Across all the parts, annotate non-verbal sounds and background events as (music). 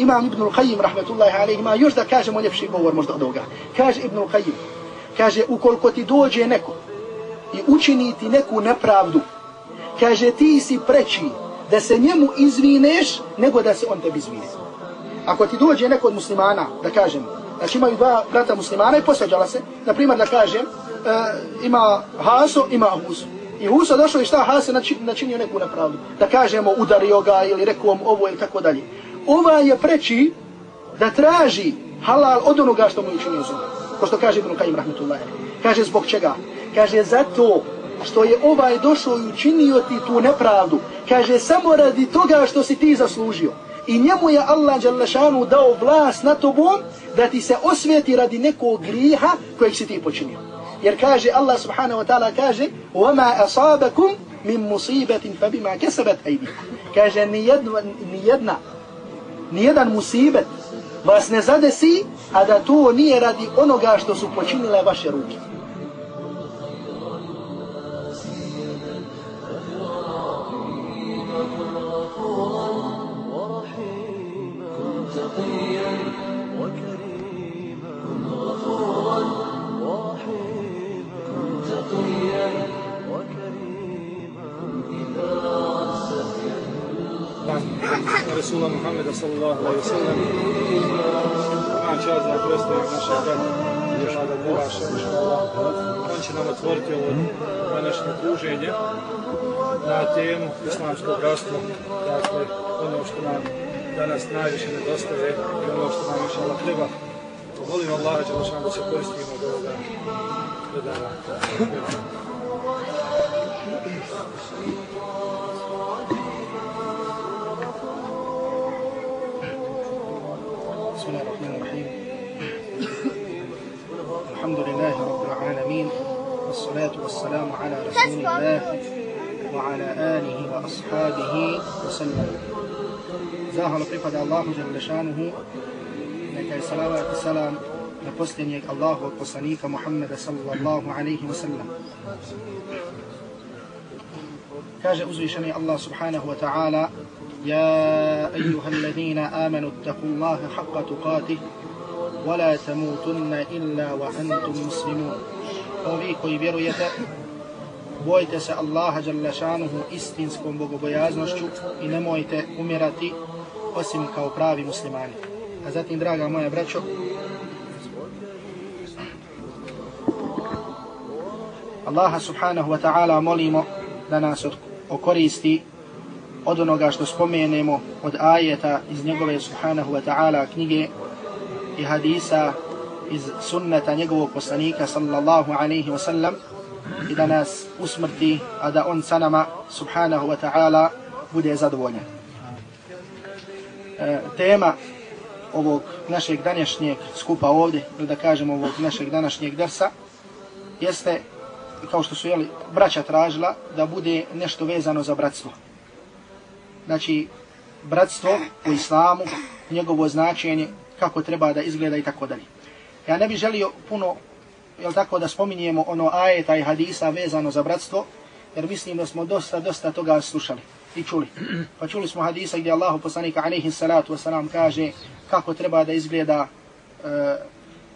Imam Ibn Al-Qayyim, rahmetullahi alaihi, ima još da kažemo ljepši govor možda od ovoga. Kaže Ibn Qayyim, kaže, ukoliko ti dođe neko i učini ti neku nepravdu, kaže, ti si preći da se njemu izvineš nego da se on tebi izvine. Ako ti dođe neko od muslimana, da kažem, znači imaju dva brata muslimana i posvađala se, na primjer da kažem, uh, ima Haso, ima Huso. I Huso došao i šta Haso načinio neku nepravdu. Da kažemo udario ga ili rekao mu ovo ili tako dalje. Ova je preći da traži halal od onoga što mu je učinio zlo. Ko što kaže Ibn Kajim Rahmetullahi. Kaže zbog čega? Kaže zato što je ovaj došao i učinio ti tu nepravdu. Kaže samo radi toga što si ti zaslužio. I njemu je Allah Đalešanu dao vlast na tobom da ti se osvijeti radi nekog griha kojeg si ti počinio. Jer kaže Allah subhanahu wa ta'ala kaže وَمَا أَصَابَكُمْ مِنْ مُصِيبَةٍ فَبِمَا كَسَبَتْ أَيْدِكُمْ Kaže nijedna, nijedna, nijedan musibet vas ne zadesi, a da to nije radi onoga što su počinile vaše ruke. Rasula Muhammeda sallallahu alaihi wa sallam. Ma čast da predstavim naša brata Ješada Buraša, on će nam otvoriti ovo današnje druženje na temu islamskog bratstva, dakle ono što nam danas najviše nedostaje i ono što nam Allah treba. Volim Allaha da se koristimo od ovoga بسم الله الرحمن الرحيم. الحمد لله رب العالمين والصلاة والسلام على رسول الله وعلى آله وأصحابه وسلم. زاه لطيفة الله جل شأنه. لك الصلاة والسلام لبسطنيك الله وقصنيك محمد صلى الله عليه وسلم. كاجا أزوي شني الله سبحانه وتعالى يا أيها الذين آمنوا اتقوا الله حق تقاته ولا تموتن إلا وأنتم مسلمون ovi koji vjerujete, bojite se Allaha Đalešanuhu istinskom bogobojaznošću i nemojte umirati osim kao pravi muslimani. A zatim, draga moja braćo, Allaha subhanahu wa ta'ala molimo da nas okoristi od onoga što spomenemo od ajeta iz njegove subhanahu wa ta'ala knjige i hadisa iz sunneta njegovog poslanika sallallahu alaihi wasallam i da nas usmrti, a da on sa nama subhanahu wa ta'ala bude zadovoljan. E, tema ovog našeg današnjeg skupa ovdje, ili da kažemo ovog našeg današnjeg drsa, jeste, kao što su jeli, braća tražila, da bude nešto vezano za bratstvo. Znači, bratstvo u islamu, njegovo značenje, kako treba da izgleda i tako dalje. Ja ne bih želio puno, jel tako, da spominjemo ono ajeta i hadisa vezano za bratstvo, jer mislim da smo dosta, dosta toga slušali i čuli. Pa čuli smo hadisa gdje Allahu poslanika alaihi salatu wasalam kaže kako treba da izgleda e,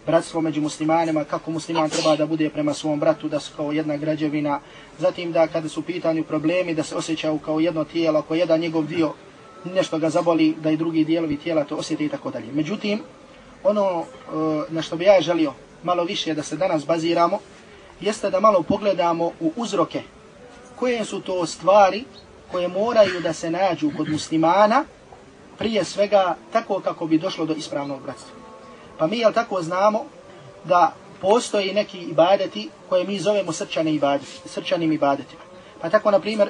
bratstvo među muslimanima, kako musliman treba da bude prema svom bratu, da su kao jedna građevina. Zatim da kada su pitanju problemi, da se osjećaju kao jedno tijelo, ako jedan njegov dio nešto ga zaboli, da i drugi dijelovi tijela to osjeti i tako dalje. Međutim, ono e, na što bi ja želio malo više da se danas baziramo, jeste da malo pogledamo u uzroke koje su to stvari koje moraju da se nađu kod muslimana prije svega tako kako bi došlo do ispravnog bratstva. Pa mi jel tako znamo da postoji neki ibadeti koje mi zovemo srčane ibadeti, srčanim ibadetima. Pa tako, na primjer,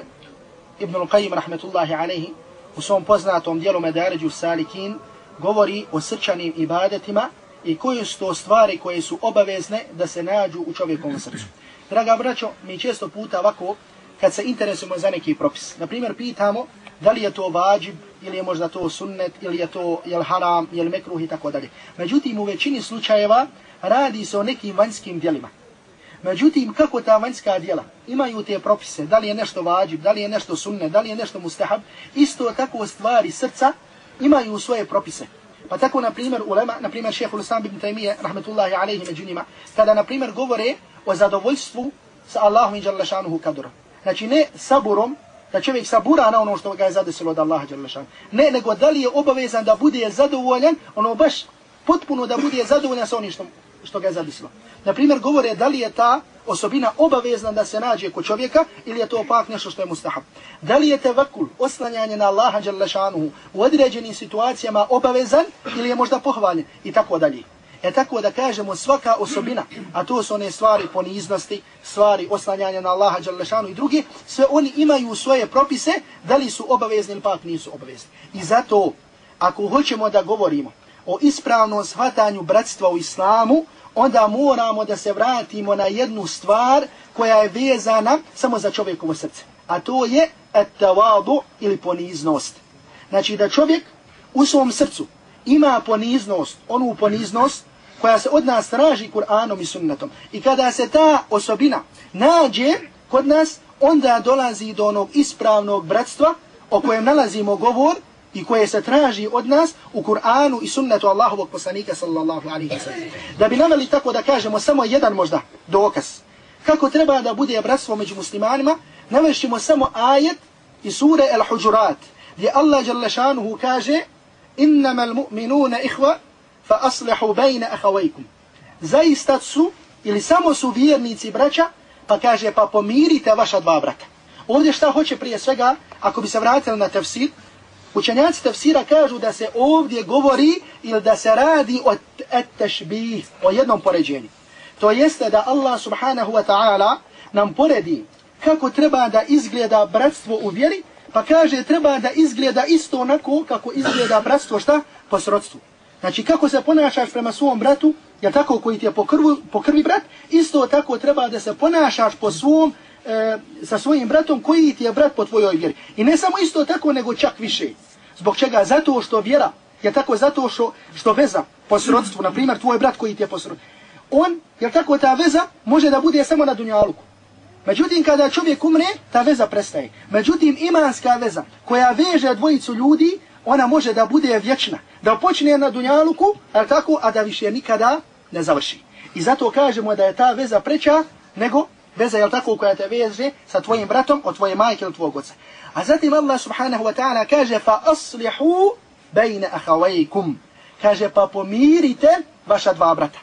Ibnul Qayyim, rahmetullahi alaihi, u svom poznatom dijelu Medaređu Salikin, govori o srčanim ibadetima i koje su to stvari koje su obavezne da se nađu u čovjekovom srcu. Draga braćo, mi često puta ovako, kad se interesujemo za neki propis, na primjer pitamo da li je to vađib, ili je možda to sunnet, ili je to jel haram, jel mekruh i tako dalje. Međutim, u većini slučajeva radi se o nekim vanjskim dijelima. Međutim, kako ta vanjska dijela imaju te propise, da li je nešto vađib, da li je nešto sunnet, da li je nešto mustahab, isto tako stvari srca imaju svoje propise. Pa tako, na primjer, ulema, na primjer, šehhul Islam ibn Taymiye, rahmetullahi alaihi među njima, kada, na primjer, govore o zadovoljstvu sa Allahom i Đalešanuhu kadurom. Znači, ne saburom, da čovjek sabura na ono što ga je zadesilo od Allaha Đalešanuhu. Ne, nego da li je obavezan da bude zadovoljan, ono baš potpuno da bude zadovoljan sa onim što, što ga je zadesilo. Na primjer, govore da li je ta osobina obavezna da se nađe kod čovjeka ili je to opak nešto što je mustahab. Da li je tevakul, oslanjanje na Allaha Đalešanuhu u određenim situacijama obavezan ili je možda pohvaljen i tako dalje. E tako da kažemo svaka osobina, a to su one stvari poniznosti, stvari oslanjanja na Allaha Đalešanu i drugi, sve oni imaju svoje propise, da li su obavezni ili pak nisu obavezni. I zato, ako hoćemo da govorimo o ispravnom shvatanju bratstva u islamu, onda moramo da se vratimo na jednu stvar koja je vezana samo za čovjekovo srce. A to je etavadu ili poniznost. Znači da čovjek u svom srcu ima poniznost, onu poniznost koja se od nas traži Kur'anom i sunnetom. I kada se ta osobina nađe kod nas, onda dolazi do onog ispravnog bratstva o kojem nalazimo govor i koje se traži od nas u Kur'anu i sunnetu Allahovog poslanika sallallahu alaihi wa sallam. Da bi naveli tako da kažemo samo jedan možda dokaz kako treba da bude bratstvo među muslimanima, navešimo samo ajet iz sure El-Huđurat gdje Allah kaže innama al-mu'minuna ikhwa fa aslihu bayna akhawaykum zaista su ili samo su vjernici braća pa kaže pa pomirite vaša dva brata. Ovdje šta hoće prije svega ako bi se vratili na tafsir učenjaci tafsira kažu da se ovdje govori ili da se radi o tashbih e o jednom poređenju. To jeste da Allah subhanahu wa ta'ala nam poredi kako treba da izgleda bratstvo u vjeri Pa kaže, treba da izgleda isto onako kako izgleda bratstvo, šta? Po srodstvu. Znači, kako se ponašaš prema svom bratu, jer tako koji ti je po, krvu, po krvi brat, isto tako treba da se ponašaš po svom, e, sa svojim bratom koji ti je brat po tvojoj vjeri. I ne samo isto tako, nego čak više. Zbog čega? Zato što vjera, je tako zato što, što veza po srodstvu, na primjer, tvoj brat koji ti je po srodstvu, on, jer tako ta veza, može da bude samo na dunjaluku. Međutim, kada čovjek umre, ta veza prestaje. Međutim, imanska veza koja veže dvojicu ljudi, ona može da bude vječna. Da počne na dunjaluku, a tako, a da više nikada ne završi. I zato kažemo da je ta veza preća nego veza, jel tako, koja te veže sa tvojim bratom od tvoje majke ili tvojeg oca. A zatim Allah subhanahu wa ta'ala kaže fa aslihu bejne ahavajkum. Kaže pa pomirite vaša dva brata.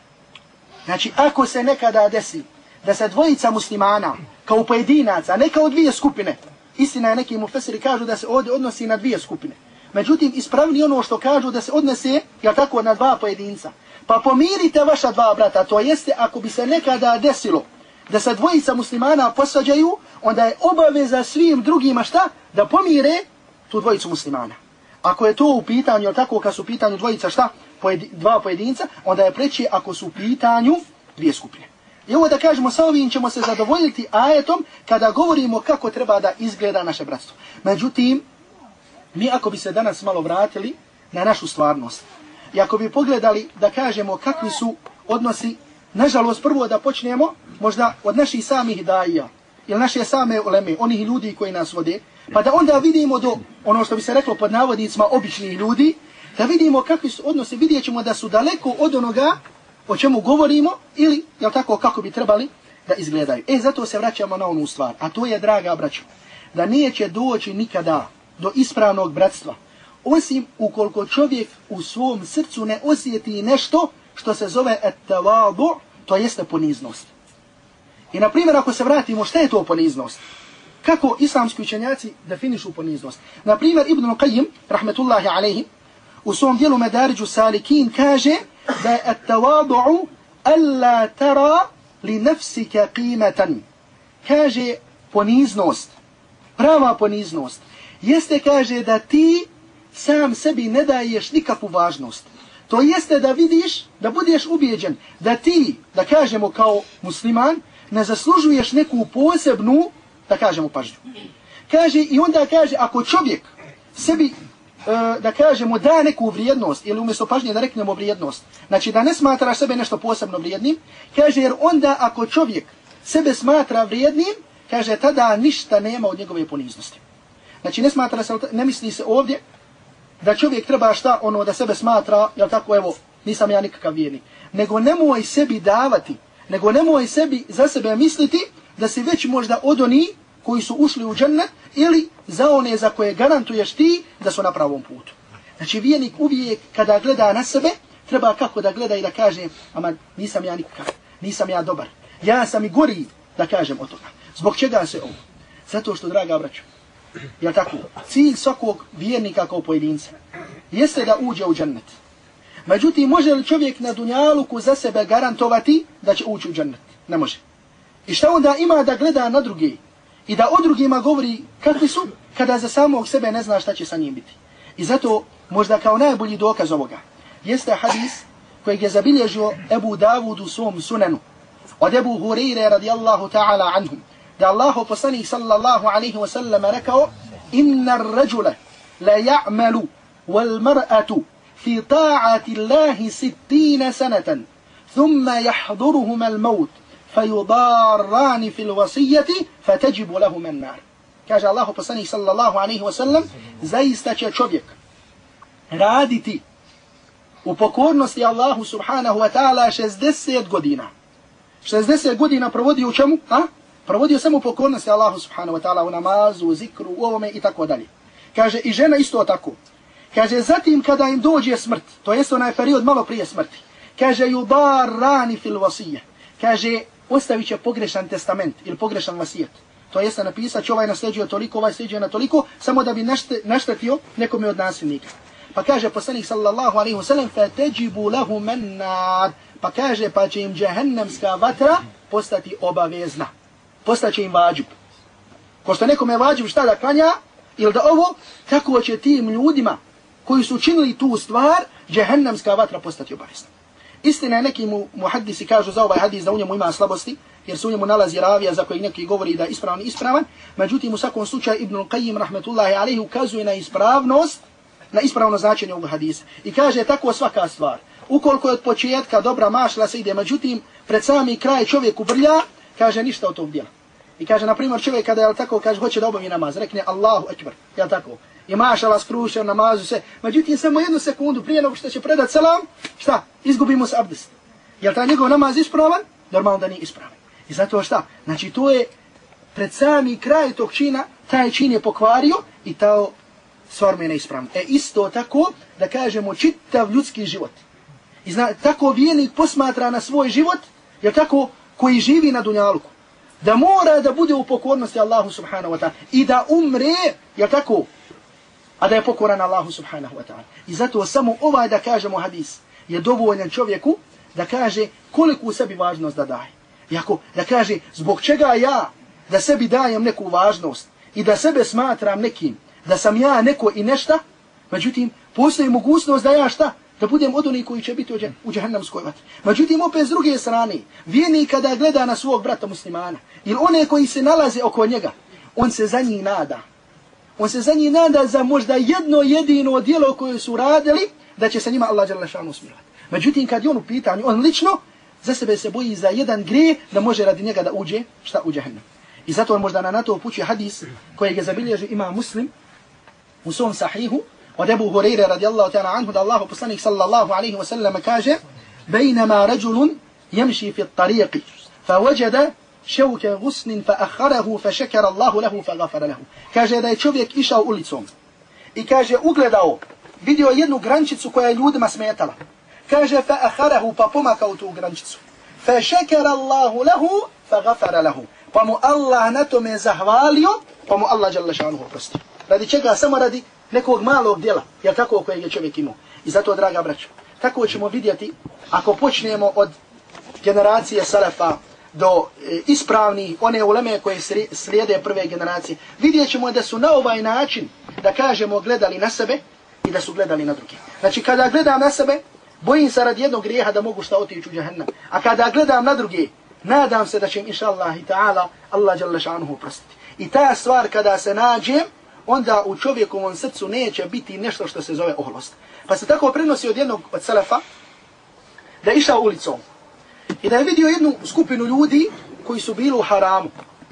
Znači, ako se nekada desi da se dvojica muslimana kao pojedinaca, ne kao dvije skupine. Istina je neki mufesiri kažu da se ovdje odnosi na dvije skupine. Međutim, ispravni ono što kažu da se odnese, ja tako, na dva pojedinca. Pa pomirite vaša dva brata, to jeste ako bi se nekada desilo da se dvojica muslimana posađaju, onda je obaveza svim drugima šta? Da pomire tu dvojicu muslimana. Ako je to u pitanju, tako kad su u pitanju dvojica šta? Pojedi, dva pojedinca, onda je preći ako su u pitanju dvije skupine. I ovo da kažemo, sa ovim ćemo se zadovoljiti ajetom kada govorimo kako treba da izgleda naše bratstvo. Međutim, mi ako bi se danas malo vratili na našu stvarnost i ako bi pogledali da kažemo kakvi su odnosi, nažalost prvo da počnemo možda od naših samih daija ili naše same uleme, onih ljudi koji nas vode, pa da onda vidimo do ono što bi se reklo pod navodnicima običnih ljudi, da vidimo kakvi su odnosi, vidjet ćemo da su daleko od onoga o čemu govorimo ili, jel tako, kako bi trebali da izgledaju. E, zato se vraćamo na onu stvar, a to je, draga braćo, da nije će doći nikada do ispravnog bratstva, osim ukoliko čovjek u svom srcu ne osjeti nešto što se zove etavadu, to jeste poniznost. I, na primjer, ako se vratimo, šta je to poniznost? Kako islamski učenjaci definišu poniznost? Na primjer, Ibn Qayyim, rahmetullahi alaihi, u svom dijelu Medariđu Salikin kaže da je at-tawadu'u alla tara li nefsike qimatan. Kaže poniznost, prava poniznost, jeste kaže da ti sam sebi ne daješ nikakvu važnost. To jeste da vidiš, da budeš ubijeđen, da ti, da kažemo kao musliman, ne zaslužuješ neku posebnu, da kažemo pažnju. Kaže, i onda kaže, ako čovjek sebi E, da kažemo da neku vrijednost ili umjesto pažnje da reknemo vrijednost. Znači da ne smatraš sebe nešto posebno vrijednim, kaže jer onda ako čovjek sebe smatra vrijednim, kaže tada ništa nema od njegove poniznosti. Znači ne smatra se, ne misli se ovdje da čovjek treba šta ono da sebe smatra, jel tako evo, nisam ja nikakav vjernik. Nego nemoj sebi davati, nego nemoj sebi za sebe misliti da si već možda od oni koji su ušli u džennet ili za one za koje garantuješ ti da su na pravom putu. Znači vjernik uvijek kada gleda na sebe, treba kako da gleda i da kaže, ama nisam ja nikakav, nisam ja dobar. Ja sam i gori da kažem o toga. Zbog čega se ovo? Zato što, draga braćo, ja tako, cilj svakog vjernika kao pojedinca jeste da uđe u džennet. Međutim, može li čovjek na dunjaluku za sebe garantovati da će ući u džennet? Ne može. I šta onda ima da gleda na drugi? I da o drugima govori kakvi su, kada za samog sebe ne zna šta će sa njim biti. I zato možda kao najbolji dokaz ovoga jeste hadis kojeg je zabilježio Ebu Davud u svom sunenu od Ebu Hureyre radijallahu ta'ala anhum da Allahu poslanih sallallahu alaihi wa sallam rekao inna rajula la ja'malu wal mar'atu fi ta'ati Allahi sittina sanatan thumma jahduruhuma al maut فيضاران في الوصية فتجب لهما النار kaže Allahu poslanik sallallahu alaihi wa sallam zaista će čovjek raditi u pokornosti Allahu subhanahu wa ta'ala 60 godina. 60 godina provodio u čemu? A? Provodio samo pokornosti Allahu subhanahu wa ta'ala u namazu, u zikru, u ovome i tako dalje. Kaže i žena isto tako. Kaže zatim kada im dođe smrt, to jest onaj period malo prije smrti. Kaže yubar rani fil wasiyya. Kaže ostavit će pogrešan testament ili pogrešan vasijet. To jeste napisat će ovaj nasljeđuje toliko, ovaj nasljeđuje na toliko, samo da bi naštetio nekome od nasilnika. Pa kaže poslanik sallallahu alaihi wasallam, fa teđibu lahu. Pa kaže, pa će im džehennemska vatra postati obavezna. Postaće im vađub. Ko što nekome vađub šta da klanja, ili da ovo, tako će tim ljudima koji su učinili tu stvar, džehennemska vatra postati obavezna. Istina je neki mu, muhaddisi kažu za ovaj hadis da u njemu ima slabosti, jer se u njemu nalazi ravija za koji neki govori da je ispravan i ispravan. Međutim, u svakom slučaju Ibn Qayyim rahmetullahi alaihi ukazuje na ispravnost, na ispravno značenje ovog hadisa. I kaže tako svaka stvar. Ukoliko je od početka dobra mašla se ide, međutim, pred sami kraj čovjek ubrlja, kaže ništa od tog djela. I kaže, na primjer, čovjek kada je tako, kaže, hoće da obavi namaz, rekne Allahu ekber, je tako? I mašala skrušen, namazu se. Međutim, samo jednu sekundu prije nego što će predat selam, šta? Izgubimo se abdest. Je li ta njegov namaz ispravan? Normalno da nije ispravan. I zato šta? Znači, to je pred sami kraj tog čina, taj čin je pokvario i ta stvar mi je neispravna. E isto tako, da kažemo, čitav ljudski život. I zna, tako vijenik posmatra na svoj život, je tako, koji živi na dunjaluku. Da mora da bude u pokornosti Allahu subhanahu wa ta'ala. I da umre, je tako, a da je pokoran Allahu subhanahu wa ta'ala. I zato samo ovaj da kažemo hadis je dovoljan čovjeku da kaže koliko u sebi važnost da daje. Iako da kaže zbog čega ja da sebi dajem neku važnost i da sebe smatram nekim, da sam ja neko i nešta, međutim postoji mogućnost da ja šta? Da budem od onih koji će biti u džahannamskoj vatri. Međutim, opet s druge strane, vijeni kada gleda na svog brata muslimana, ili one koji se nalaze oko njega, on se za njih nada. On se za njih nada za možda jedno jedino dijelo koje su radili, da će se njima Allah dželle šanu smilovati. Međutim, kad je on u pitanju, on lično, za sebe se boji za jedan gre da može radi njega da uđe, šta u džahannam. I zato on možda na to upućuje hadis kojeg je zabilježio ima muslim u svom sahihu od Ebu Hureyre radijallahu ta'ala anhu da Allahu poslanik sallallahu alaihi wa sallam kaže بينما رجل يمشي في الطريق فوجد šeuke gusnin fa aharehu fa šekera Allahu lehu fa gafara lehu. Kaže da je čovjek išao ulicom i kaže ugledao, vidio jednu grančicu koja je ljudima smetala. Kaže fa aharehu pa pomakao tu grančicu. Fa šekera Allahu lehu fa gafara lehu. Pa mu Allah na tome zahvalio, pa mu Allah žele šanu oprosti. Radi čega? Samo radi nekog malog djela, jer tako kojeg je čovjek imao. I zato, draga braćo, tako ćemo vidjeti ako počnemo od generacije Salafa, do e, ispravni one uleme koje slijede prve generacije vidjet ćemo da su na ovaj način da kažemo gledali na sebe i da su gledali na druge znači kada gledam na sebe bojim se radi jednog grijeha da mogu šta otići u džahennam. A kada gledam na druge, nadam se da će im, inša Allah i ta'ala, Allah jalla šanuhu prostiti. I ta stvar kada se nađem, onda u čovjekovom srcu neće biti nešto što se zove oholost. Pa se tako prenosi od jednog od selefa, da je išao ulicom i da je vidio jednu skupinu ljudi koji su bili u haramu.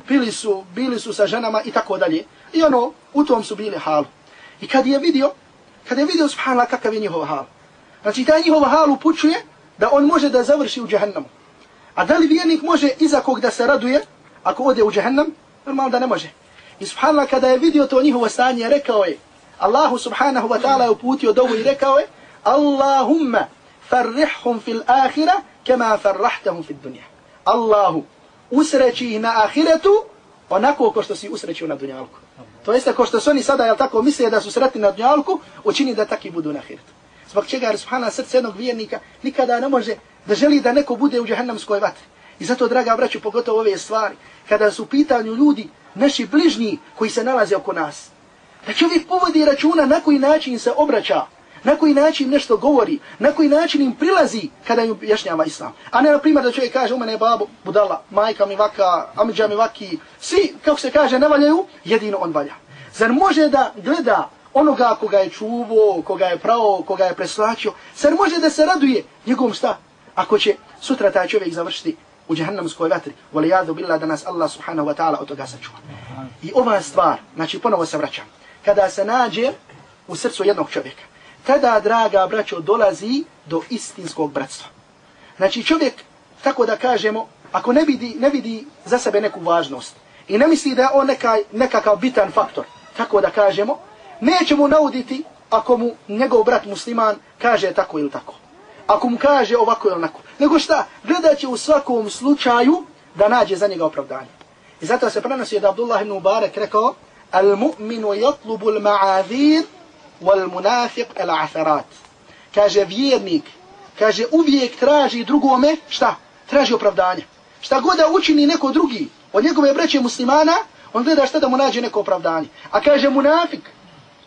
Bili su, bili su sa ženama i tako dalje. I ono, u tom su bili halu. I kad je vidio, kada je vidio subhanallah kakav je njihov hal. Znači taj njihov hal upućuje da on može da završi u džahannamu. A da li vjernik može iza kog da se raduje ako ode u džahannam? Normalno da ne može. I subhanallah kada je vidio to njihovo stanje, rekao je, Allahu subhanahu wa ta'ala je uputio dovu i rekao je, Allahumma farrihhum fil ahira kema farrahtahum fi dunja. Allahu, usreći ih na ahiretu onako ko što si usrećio na dunjalku. To jeste ko što su oni sada, jel tako, misle da su sretni na dunjalku, učini da taki budu na ahiretu. Zbog čega jer subhana srce jednog vjernika nikada ne može da želi da neko bude u džahannamskoj vatri. I zato, draga braću, pogotovo ove stvari, kada su u pitanju ljudi, naši bližnji koji se nalaze oko nas, da čovjek povodi računa na koji način se obraća, na koji način nešto govori, na koji način im prilazi kada im jašnjava islam. A ne, na primjer, da čovjek kaže, u mene je babo, budala, majka mi vaka, amidža mi vaki, svi, kako se kaže, ne valjaju, jedino on valja. Zar može da gleda onoga koga je čuvao, koga je pravo, koga je preslačio, zar može da se raduje njegovom šta? Ako će sutra taj čovjek završiti u džahannamskoj vatri, voli jadu billah da nas Allah subhanahu wa ta'ala od toga sačuva. I ova stvar, znači ponovo se vraćam, kada se nađe u srcu jednog čovjeka, tada, draga braćo, dolazi do istinskog bratstva. Znači čovjek, tako da kažemo, ako ne vidi, ne vidi za sebe neku važnost i ne misli da je on neka, nekakav bitan faktor, tako da kažemo, neće mu nauditi ako mu njegov brat musliman kaže tako ili tako. Ako mu kaže ovako ili onako. Nego šta, gledat će u svakom slučaju da nađe za njega opravdanje. I zato se prenosi da Abdullah ibn Mubarak rekao, al mu'minu jatlubu al ma'adhir والمنافق العثرات. Kaže vjernik, kaže uvijek traži drugome, šta? Traži opravdanje. Šta god da učini neko drugi od njegove braće muslimana, on gleda šta da mu nađe neko opravdanje. A kaže munafik,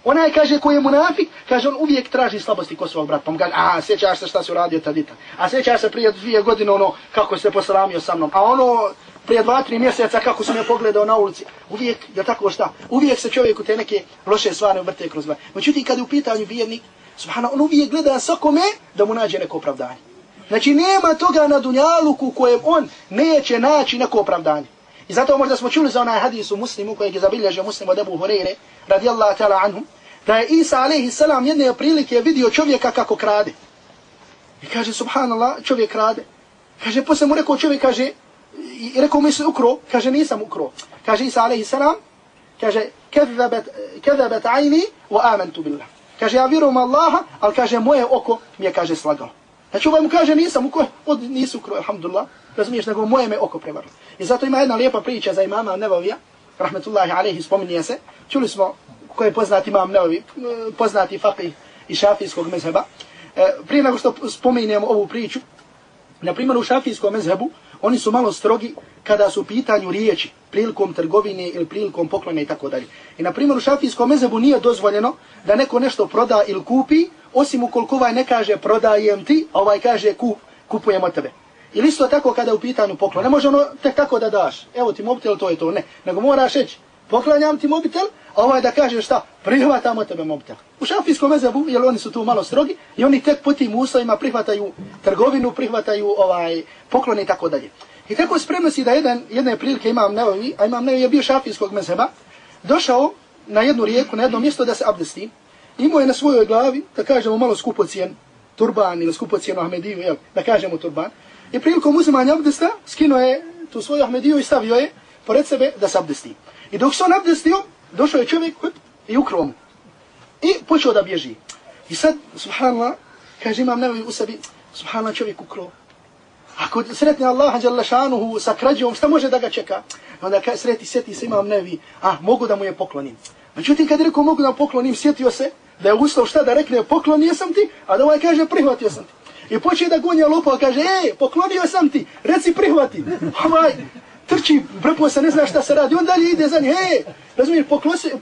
Onaj kaže koji je munafik, kaže on uvijek traži slabosti kod svog brata. Pa mu kaže, a sjećaš se šta si uradio tadita. A sjećaš se prije dvije godine ono kako se posramio sa mnom. A ono prije dva, tri mjeseca kako sam je pogledao na ulici. Uvijek, je tako šta? Uvijek se čovjeku te neke loše stvari vrte kroz dva. Međutim, kad je u pitanju vjernik, subhana, on uvijek gleda svakome da mu nađe neko opravdanje. Znači, nema toga na dunjaluku kojem on neće naći neko opravdanje. I zato možda smo čuli za onaj hadis u muslimu kojeg je zabilježio muslim od Ebu Horeire, radijallahu ta'ala anhu, da je Isa alaihi salam jedne prilike vidio čovjeka kako krade. I kaže, subhanallah, čovjek krade. Kaže, posle mu rekao čovjek, kaže, i rekao mi se ukro, kaže, nisam ukro. Kaže Isa alaihi salam, kaže, kezabat ajni wa amantu billah. Kaže, ja vjerujem Allaha, ali kaže, moje oko mi je, kaže, slagalo. Znači ovaj mu kaže, nisam ukro, od nisu ukro, alhamdulillah, razumiješ, nego moje me oko prevarlo. I zato ima jedna lijepa priča za imama Nevavija, rahmetullahi alaihi, spominje se, čuli smo koji je poznati imam Neovi, poznati faqih iz šafijskog mezheba. E, prije nego što spominjem ovu priču, na primjer u šafijskom mezhebu, oni su malo strogi kada su u pitanju riječi, prilikom trgovine ili prilikom poklone i tako dalje. I na primjer u šafijskom mezebu nije dozvoljeno da neko nešto proda ili kupi, osim ukoliko ovaj ne kaže prodajem ti, a ovaj kaže kup, kupujem od tebe. Ili isto tako kada je u pitanju poklon. Ne može ono tek tako da daš. Evo ti mobitel, to je to. Ne. Nego moraš reći, poklanjam ti mobitel, ovaj da kaže šta, prihvatamo tebe mobitel. U šafijskom mezebu, jer oni su tu malo strogi, i oni tek po tim uslovima prihvataju trgovinu, prihvataju ovaj poklon i tako dalje. I tako spremno si da jedan, jedne prilike imam neovi, a imam neovi je bio šafijskog mezeba, došao na jednu rijeku, na jedno mjesto da se abdesti, imao je na svojoj glavi, da kažemo malo skupocijen turban ili skupocijen Ahmediju, jel, da kažemo turban, i prilikom uzimanja abdesta, skinuo je tu svoju Ahmediju i stavio je pored sebe da se abdesti. I dok se on abdestio, došao je čovjek i ukrom. I počeo da bježi. I sad, subhanallah, kaže imam nevi u sebi, subhanallah čovjek ukro. Ako sretni Allaha jalla šanuhu sa krađom, šta može da ga čeka? Onda kaže, sreti, sjeti se imam nevi, a ah, mogu da mu je poklonim. Međutim, kad je rekao mogu da mu poklonim, sjetio se da je ustao šta da rekne, poklonio sam ti, a da ovaj kaže, prihvatio sam ti. I počeo da gonja lupa, kaže, e, poklonio sam ti, reci prihvati. Ovaj, trči, prepo se ne zna šta se radi, on dalje ide za njih, hej, razumiješ,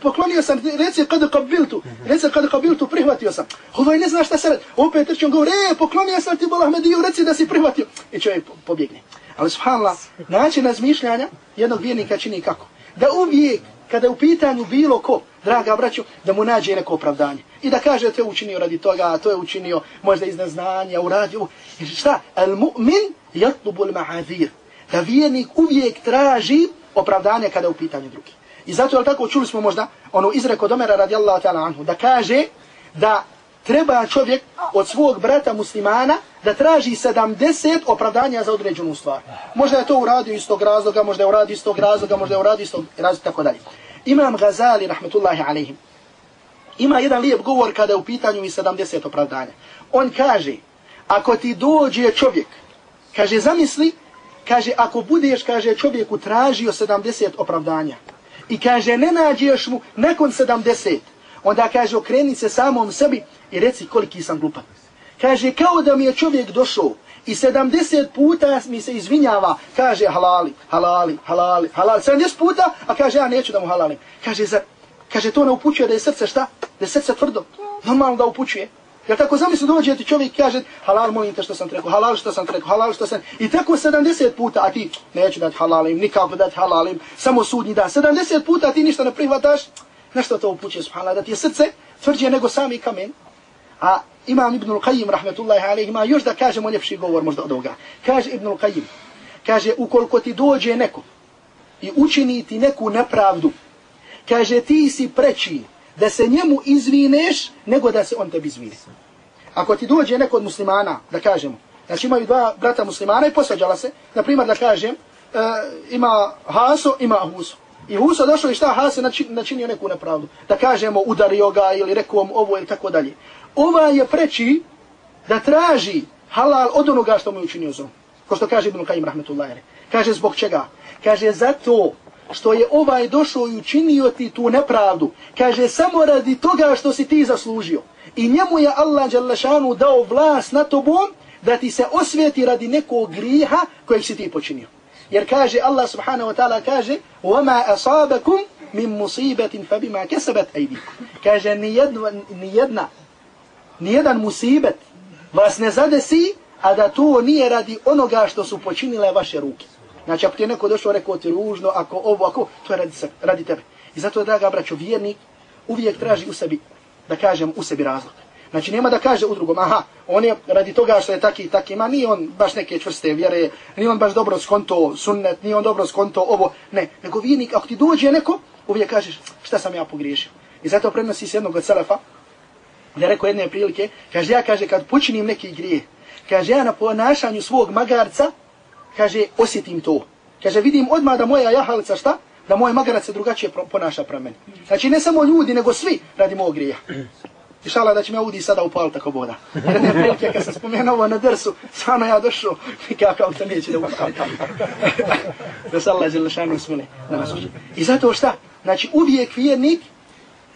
poklonio sam, reci kada kabiltu, reci kada kabiltu, prihvatio sam. Ovaj ne zna šta se radi, opet trči, on govori, e, poklonio sam ti Bola Ahmediju, reci da si prihvatio. I čovjek pobjegne. Ali subhanallah, način razmišljanja jednog vjernika čini kako? Da uvijek, kada je u pitanju bilo ko, draga braću, da mu nađe neko opravdanje. I da kaže, to je učinio radi toga, to je učinio možda iz neznanja, uradio. Jer šta? Al mu'min jatlubu al-ma'adhir da vjernik uvijek traži opravdanje kada je u pitanju drugi. I zato je tako čuli smo možda ono izreko Domera radijallahu ta'ala anhu da kaže da treba čovjek od svog brata muslimana da traži 70 opravdanja za određenu stvar. Možda je to uradio iz tog razloga, možda je uradio iz tog razloga, možda je uradio iz tog razloga, tako dalje. Imam Gazali, rahmetullahi alaihim, ima jedan lijep govor kada je u pitanju i 70 opravdanja. On kaže, ako ti dođe čovjek, kaže, zamisli, kaže, ako budeš, kaže, čovjeku tražio 70 opravdanja i kaže, ne nađeš mu nakon 70, onda kaže, okreni se samom sebi i reci koliki sam glupan. Kaže, kao da mi je čovjek došao i 70 puta mi se izvinjava, kaže halali, halali, halali, halali, 70 puta, a kaže ja neću da mu halalim. Kaže, za, kaže to ne upućuje da je srce šta? Da je srce tvrdo. Normalno da upućuje. Jer tako zamisli dođe ti čovjek kaže halal molim te što sam rekao, halal što sam rekao, halal što sam i tako 70 puta, a ti neću dati halalim, nikako dati halalim, samo sudnji dan. 70 puta ti ništa ne prihvataš, nešto to upuće, subhanallah, da ti je srce tvrđe nego sami kamen. A imam Ibnul Qayyim, rahmetullahi alaih, ima još da kažemo ljepši govor možda od ovoga. Kaže Ibnul Qayyim, kaže, ukoliko ti dođe neko i učini ti neku nepravdu, kaže, ti si preći da se njemu izvineš nego da se on tebi izvine. Ako ti dođe neko od muslimana, da kažemo, znači imaju dva brata muslimana i posvađala se, na primjer da kažem, e, ima Haso, ima Huso. I Huso došao i šta Haso načinio neku nepravdu. Da kažemo udario ga ili rekao mu ovo ili tako dalje. Ova je preči da traži halal od onoga što mu je učinio zon. Ko što kaže Ibn Kajim rahmetullahi. Kaže zbog čega? Kaže zato što je ovaj došao i učinio ti tu nepravdu. Kaže samo radi toga što si ti zaslužio. I njemu je Allah Đalešanu dao vlast na tobom da ti se osvijeti radi nekog griha kojeg si ti počinio. Jer kaže Allah subhanahu wa ta'ala kaže وَمَا أَصَابَكُمْ مِنْ مُصِيبَةٍ فَبِمَا كَسَبَتْ أَيْدِكُمْ Kaže nijedna, nijedna, nijedan musibet vas ne zadesi, a da to nije radi onoga što su počinile vaše ruke. Znači, ako ti je neko došao, rekao ti ružno, ako ovo, ako, to je radi, se, radi tebe. I zato, draga braćo, vjernik uvijek traži u sebi, da kažem, u sebi razlog. Znači, nema da kaže u drugom, aha, on je radi toga što je taki, taki, ma nije on baš neke čvrste vjere, nije on baš dobro skonto sunnet, nije on dobro skonto ovo, ne. Nego vjernik, ako ti dođe neko, uvijek kažeš, šta sam ja pogriješio. I zato prenosi se jednog od selefa, da rekao jedne prilike, kaže, ja, kaže, kad počinim neki grije, kaže, ja na ponašanju svog magarca, kaže, osjetim to. Kaže, vidim odmah da moja jahalica šta? Da moj magarac se drugačije ponaša pre meni. Znači, ne samo ljudi, nego svi radi mog grija. Išala da će me Audi sada upali tako boda. Jer ne prilike, kad sam spomenuo ovo na drsu, stvarno ja došao, (laughs) nikakav to neće da upali. da (laughs) se Allah žele šanu smili na nas I zato šta? Znači, uvijek vjernik,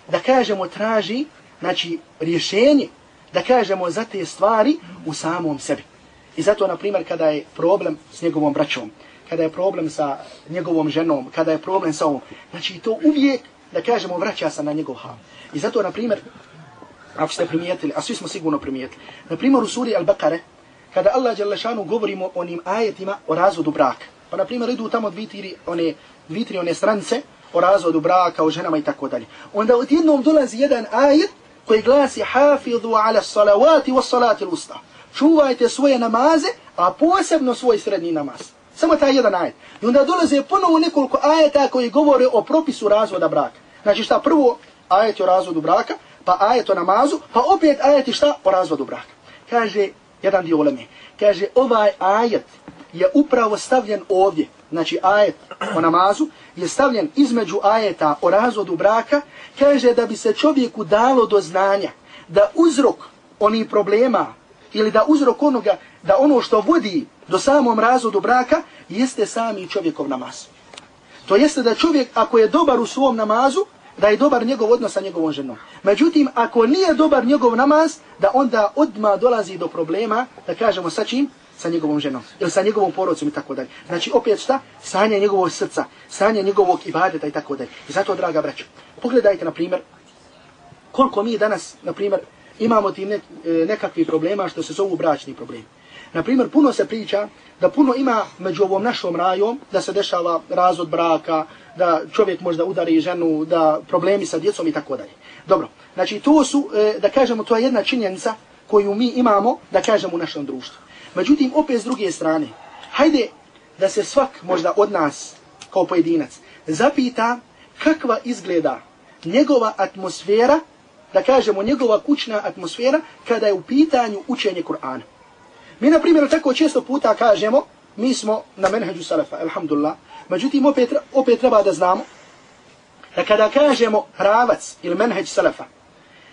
da kažemo, traži, znači, rješenje, da kažemo za te stvari u samom sebi. I zato, na primjer, kada je problem s njegovom braćom, kada je problem sa njegovom ženom, kada je problem sa ovom, znači to uvijek, da kažemo, vraća se na njegov hal. I zato, na primjer, ako ste primijetili, a svi smo sigurno primijetili, na primjer u suri Al-Bakare, kada Allah Đalešanu govorimo o onim ajetima o razvodu braka, pa na primjer idu tamo dvitiri, one, dvitiri one strance o razvodu braka, o ženama i tako dalje. Onda odjednom dolazi jedan ajet koji glasi hafidhu ala salavati wa salati l-usta čuvajte svoje namaze, a posebno svoj srednji namaz. Samo taj jedan ajet. I onda dolaze ponovo nekoliko ajeta koji govore o propisu razvoda braka. Znači šta prvo ajet o razvodu braka, pa ajet o namazu, pa opet ajet šta o razvodu braka. Kaže jedan dio uleme, kaže ovaj ajet je upravo stavljen ovdje, znači ajet o namazu, je stavljen između ajeta o razvodu braka, kaže da bi se čovjeku dalo do znanja da uzrok onih problema ili da uzrok onoga, da ono što vodi do samom razvodu braka, jeste sami čovjekov namaz. To jeste da čovjek, ako je dobar u svom namazu, da je dobar njegov odnos sa njegovom ženom. Međutim, ako nije dobar njegov namaz, da onda odma dolazi do problema, da kažemo sa čim? Sa njegovom ženom. Ili sa njegovom porodcom i tako dalje. Znači, opet šta? Sanje njegovog srca, sanje njegovog ibadeta i tako dalje. I zato, draga braćo, pogledajte, na primjer, koliko mi danas, na primjer, imamo ti ne, nekakvi problema što se zovu bračni problemi. Naprimjer, puno se priča da puno ima među ovom našom rajom da se dešava razvod braka, da čovjek možda udari ženu, da problemi sa djecom i tako dalje. Dobro, znači to su, e, da kažemo, to je jedna činjenica koju mi imamo, da kažemo, u našem društvu. Međutim, opet s druge strane, hajde da se svak možda od nas, kao pojedinac, zapita kakva izgleda njegova atmosfera da kažemo, njegova kućna atmosfera kada je u pitanju učenje Kur'ana. Mi, na primjer, tako često puta kažemo, mi smo na menheđu salafa, alhamdulillah, međutim, opet, opet treba da znamo, da kada kažemo pravac ili menheđ salafa,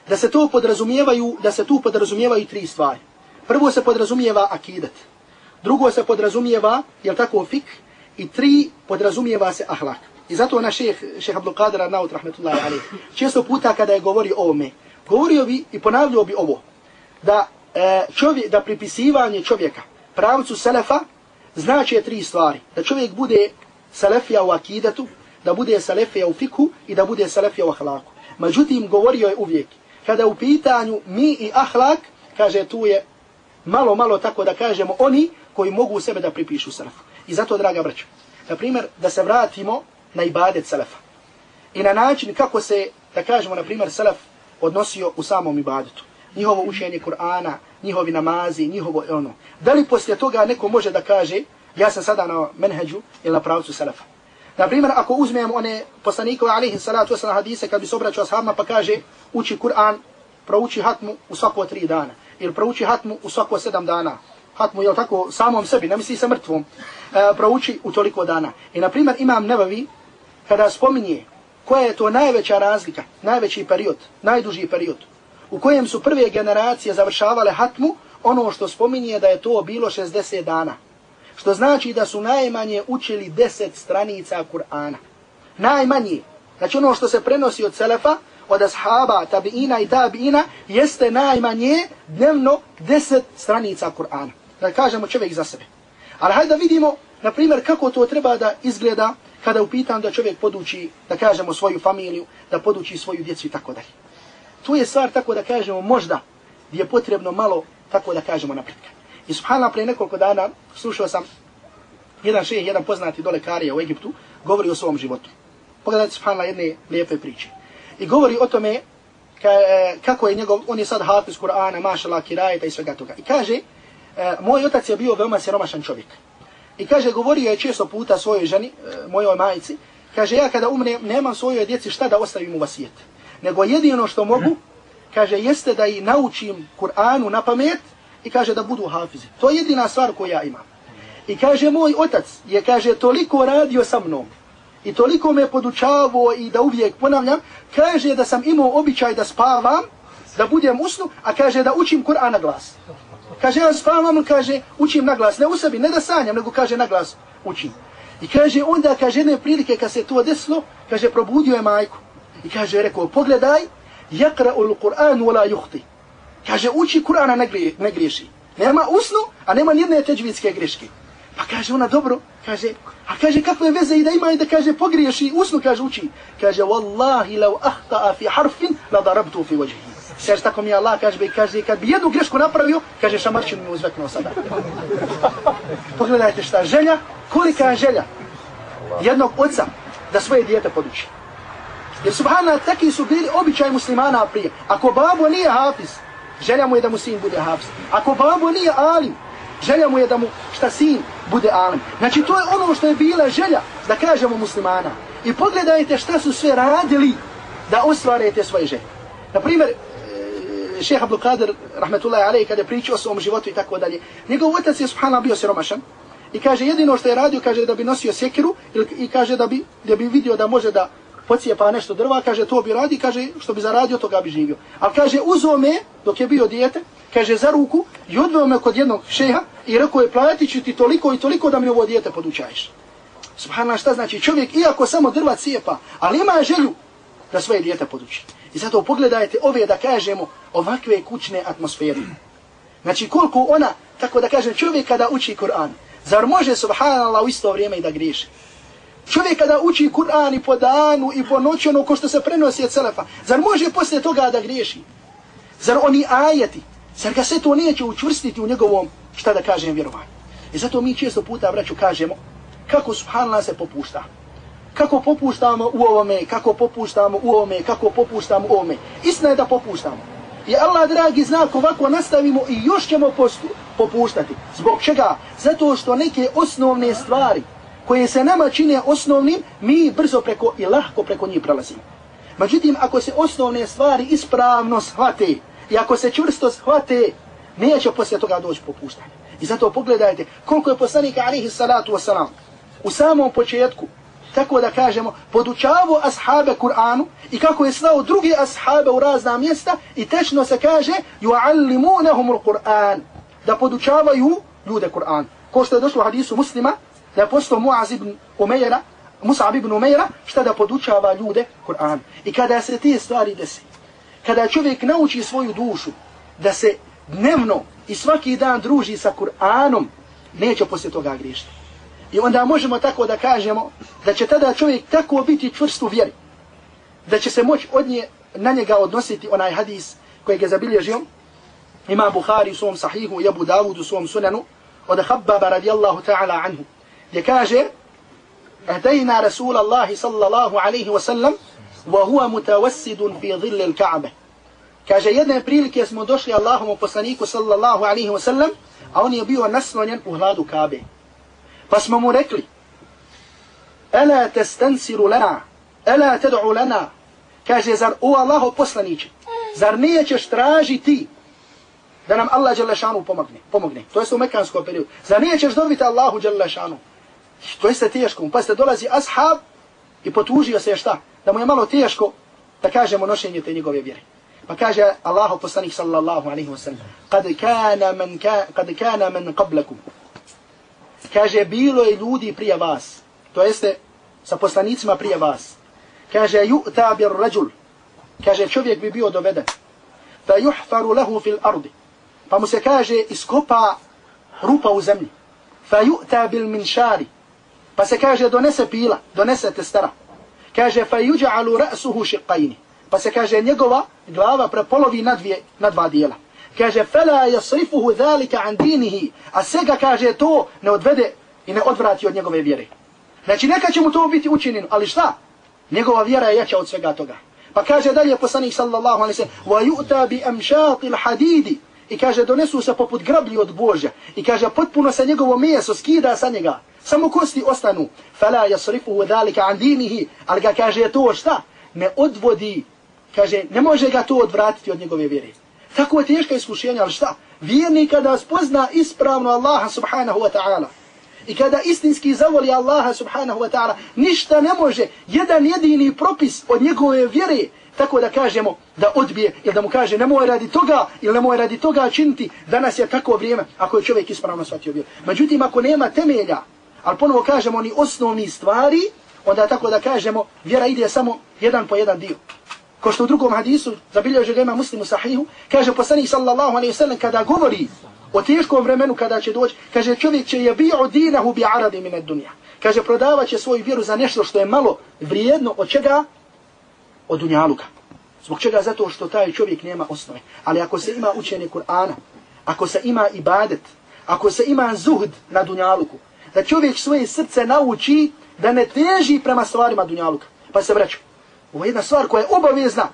da se to podrazumijevaju, da se tu podrazumijevaju tri stvari. Prvo se podrazumijeva akidat, drugo se podrazumijeva, jel tako, fik, i tri podrazumijeva se ahlak. I zato naš šeheh, šeheh Abdul Qadir Arnaut, rahmetullahi alaih, često puta kada je govorio o ome, govorio bi i ponavljao bi ovo, da, e, čovjek, da pripisivanje čovjeka pravcu selefa znači tri stvari. Da čovjek bude selefija u akidatu, da bude selefija u fikhu i da bude selefija u ahlaku. Međutim, govorio je uvijek, kada u pitanju mi i ahlak, kaže tu je malo, malo tako da kažemo oni koji mogu sebe da pripišu selefu. I zato, draga braća, na primjer, da se vratimo na ibadet selefa. I na način kako se, da kažemo, na primjer, selef odnosio u samom ibadetu. Njihovo učenje Kur'ana, njihovi namazi, njihovo ono. Da li poslije toga neko može da kaže, ja sam sada na menheđu ili na pravcu selefa. Na primjer, ako uzmemo one poslanikove, alihi salatu wasalam hadise, kad bi se obraćao ashabima pa kaže, uči Kur'an, prouči hatmu u svako tri dana. Ili prouči hatmu u svako sedam dana. Hatmu, je tako, samom sebi, ne misli se mrtvom, e, prouči u toliko dana. I na primjer, imam Nebavi, kada spominje koja je to najveća razlika, najveći period, najduži period, u kojem su prve generacije završavale hatmu, ono što spominje da je to bilo 60 dana. Što znači da su najmanje učili 10 stranica Kur'ana. Najmanje. Znači ono što se prenosi od Selefa, od ashaba, tabiina i tabiina, jeste najmanje dnevno 10 stranica Kur'ana. Da kažemo čovjek za sebe. Ali hajde da vidimo, na primjer, kako to treba da izgleda kada upitam da čovjek poduči, da kažemo, svoju familiju, da poduči svoju djecu i tako dalje. Tu je stvar, tako da kažemo, možda je potrebno malo, tako da kažemo, napretka. I subhanallah, pre nekoliko dana slušao sam jedan šeh, jedan poznati dole karija u Egiptu, govori o svom životu. Pogledajte subhanallah jedne lijepe priče. I govori o tome ka, e, kako je njegov, on je sad hafiz Kur'ana, mašala, kirajeta i svega toga. I kaže, e, moj otac je bio veoma siromašan čovjek. I kaže, govorio je često puta svojoj ženi, e, mojoj majici, kaže, ja kada umrem, nemam svojoj djeci šta da ostavim u vasijet. Nego jedino što mogu, kaže, jeste da i naučim Kur'anu na pamet i kaže da budu hafizi. To je jedina stvar koju ja imam. I kaže, moj otac je, kaže, toliko radio sa mnom i toliko me podučavao i da uvijek ponavljam, kaže da sam imao običaj da spavam, da budem usnu, a kaže da učim Kur'an na glas. Kaže, ja spavam, kaže, učim na glas, ne u sebi, ne da sanjam, nego kaže na glas, učim. I kaže, onda, kaže, jedne prilike kad se to desilo, kaže, probudio je majku. I kaže, rekao, pogledaj, jakra ul Kur'an wala juhti. Kaže, uči Kur'ana ne, ne griješi. Nema usnu, a nema nijedne teđvinske greške. Pa kaže ona, dobro, kaže, a kaže, kakve veze i da ima i da kaže, pogriješi, usnu, kaže, uči. Kaže, wallahi, lau ahta'a fi harfin, la darabtu fi vajhi. Kaže, tako mi Allah kaže, kaže, kad bi jednu grešku napravio, kaže, šamarčin mi uzveknuo sada. Pogledajte šta, želja, kolika je želja jednog oca da svoje dijete poduči. Jer subhanallah, taki su bili običaj muslimana prije. Ako babo nije hafiz, želja mu je da mu sin bude hafiz. Ako babo nije alim, želja mu je da mu šta sin bude alim. Znači to je ono što je bila želja da kažemo muslimana. I pogledajte šta su sve radili da ostvarete svoje želje. Naprimjer, šeha Abdul rahmetullahi alaih, kada je pričao o svom životu i tako dalje, njegov otac je subhanallah bio siromašan i kaže jedino što je radio, kaže da bi nosio sekiru i kaže da bi, da bi vidio da može da pocijepa nešto drva, kaže to bi radi, kaže što bi zaradio, toga bi živio. Ali kaže uzo me dok je bio dijete, kaže za ruku i odveo me kod jednog šeha i rekao je platit ću ti toliko i toliko da mi ovo dijete podučaješ. Subhanallah šta znači čovjek iako samo drva cijepa, ali ima želju da svoje dijete poduči. I zato pogledajte ove da kažemo ovakve kućne atmosfere. Znači koliko ona, tako da kažem, čovjek kada uči Kur'an, zar može subhanallah u isto vrijeme i da griješi? Čovjek kada uči Kur'an i po danu i po noći ono ko što se prenosi od Selefa, zar može poslije toga da griješi? Zar oni ajeti, zar ga sve to neće učvrstiti u njegovom, šta da kažem, vjerovanju? I zato mi često puta, braću, kažemo, kako subhanallah se popušta kako popuštamo u ovome, kako popuštamo u ovome, kako popuštamo u ovome. Istina je da popuštamo. I Allah, dragi, zna ako ovako nastavimo i još ćemo postu, popuštati. Zbog čega? Zato što neke osnovne stvari koje se nama čine osnovnim, mi brzo preko i lahko preko njih prelazimo. Međutim, ako se osnovne stvari ispravno shvate i ako se čvrsto shvate, neće poslije toga doći popuštanje. I zato pogledajte koliko je poslanika alihi salatu wasalam u samom početku, tako da kažemo, podučavao ashabe Kur'anu i kako je slao drugi ashabe u razna mjesta i tečno se kaže yu'allimunahum al-Qur'an da podučavaju ljude Kur'an. Ko što je došlo u hadisu muslima, da je postao Muaz ibn Umeira, Musab ibn Umeira, šta da podučava ljude Kur'an. I kada se te stvari desi, kada čovjek nauči svoju dušu da se dnevno i svaki dan druži sa Kur'anom, neće poslije toga griješiti. I onda možemo tako da kažemo da će tada čovjek tako biti čvrst u vjeri, da će se moći od nje, na njega odnositi onaj hadis kojeg je zabilježio ima Bukhari u svom sahihu i Abu Dawud u svom sunanu od Habbaba radijallahu ta'ala anhu gdje kaže اهدينا رسول الله صلى الله عليه وسلم وهو متوسد في ظل الكعبه Kaže, jedne prilike smo došli Allahom u poslaniku sallallahu alaihi wa sallam, a on je bio naslonjen u hladu Kabe. Pa smo mu rekli, Ela testansiru lana, ela ted'u lana. Kaže, zar u Allaho poslaniće, zar nećeš tražiti da nam Allah Đalešanu pomogne? pomogne. To je u mekanskom periodu. Zar nećeš dobiti Allahu Đalešanu? To je teško. Pa ste dolazi ashab i potužio se šta? Da mu je malo teško da kažemo nošenje te njegove vjere. Pa kaže Allahu poslanik sallallahu alaihi wa sallam kad kana man, ka, kad kana man qablakum kaže bilo je ljudi prije vas to jeste sa poslanicima prije vas. Kaže ju'ta bir rajul kaže čovjek bi bio doveden. Fa juhfaru lahu fil ardi. Pa mu se kaže iskopa rupa u zemlji. Fa ju'ta bil minshari pa se kaže donese pila donese testera kaže fa yuj'alu ra'suhu šiqajni. pa se kaže njegova glava prepolovi na, dvije, na dva dijela. Kaže, fela yasrifuhu dhalika an dinihi, a sega kaže to ne odvede i ne odvrati od njegove vjere. Znači neka će mu to biti učinjeno, ali šta? Njegova vjera je jača od svega toga. Pa kaže dalje poslanik sallallahu alaihi sallam, wa yu'ta bi amshatil hadidi, i kaže donesu se poput grablji od Božja, i kaže potpuno se njegovo meso skida sa njega, samo kosti ostanu, fala yasrifuhu zalika an dinihi, ali ga kaže to šta? Ne odvodi kaže, ne može ga to odvratiti od njegove vjere. Tako je teška iskušenja, ali šta? Vjerni kada spozna ispravno Allaha subhanahu wa ta'ala i kada istinski zavoli Allaha subhanahu wa ta'ala, ništa ne može, jedan jedini propis od njegove vjere, tako da kažemo, da odbije, ili da mu kaže, ne moje radi toga, ili ne moje radi toga činiti, danas je tako vrijeme, ako je čovjek ispravno shvatio vjeru. Međutim, ako nema temelja, ali ponovo kažemo, ni osnovni stvari, onda tako da kažemo, vjera ide samo jedan po jedan dio. Ko što u drugom hadisu zabilježe ga ima muslimu sahihu, kaže poslanik sallallahu alaihi sallam kada govori o teškom vremenu kada će doći, kaže čovjek će je bi'u dinahu bi aradi mine dunja. Kaže prodavat će svoju vjeru za nešto što je malo vrijedno od čega? Od dunjaluka. Zbog čega? Zato što taj čovjek nema osnove. Ali ako se ima učenje Kur'ana, ako se ima ibadet, ako se ima zuhd na dunjaluku, da čovjek svoje srce nauči da ne teži prema stvarima dunjaluka. Pa se vraća. Ovo je jedna stvar koja je obavezna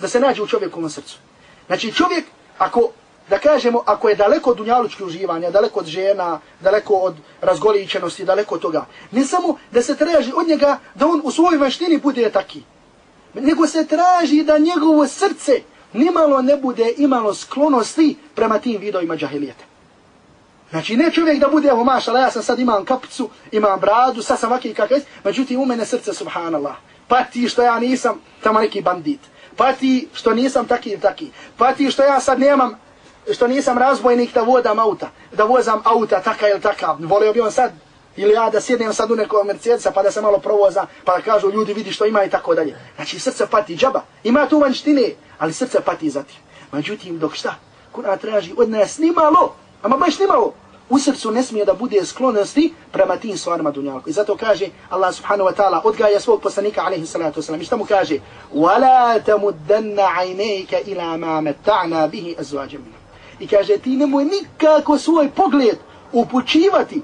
da se nađe u čovjekovom srcu. Znači čovjek, ako, da kažemo, ako je daleko od dunjalučke uživanja, daleko od žena, daleko od razgoličenosti, daleko od toga, ne samo da se traži od njega da on u svojoj vanštini bude taki, nego se traži da njegovo srce nimalo ne bude imalo sklonosti prema tim vidovima džahilijeta. Znači ne čovjek da bude, evo mašala, ja sam sad imam kapicu, imam bradu, sad sam vaki kakav, međutim u mene srce, subhanallah, pati što ja nisam tamo neki bandit, pati što nisam taki i taki, pati što ja sad nemam, što nisam razbojnik da vodam auta, da vozam auta taka ili takav, volio bi on sad, ili ja da sjednem sad u nekog Mercedesa pa da se malo provoza, pa da kažu ljudi vidi što ima i tako dalje. Znači srce pati džaba, ima tu vanštine, ali srce pati za tim. Međutim, dok šta? Kuna traži od nas nimalo, ama baš nimalo, u srcu ne smije da bude sklonosti prema tim stvarima dunjalku. I zato kaže Allah subhanahu wa ta'ala odgaja svog poslanika alaihi salatu wasalam. I šta mu kaže? وَلَا تَمُدَّنَّ عَيْنَيْكَ إِلَى مَا مَتَّعْنَا بِهِ أَزْوَاجًا I kaže ti nemoj nikako svoj pogled upućivati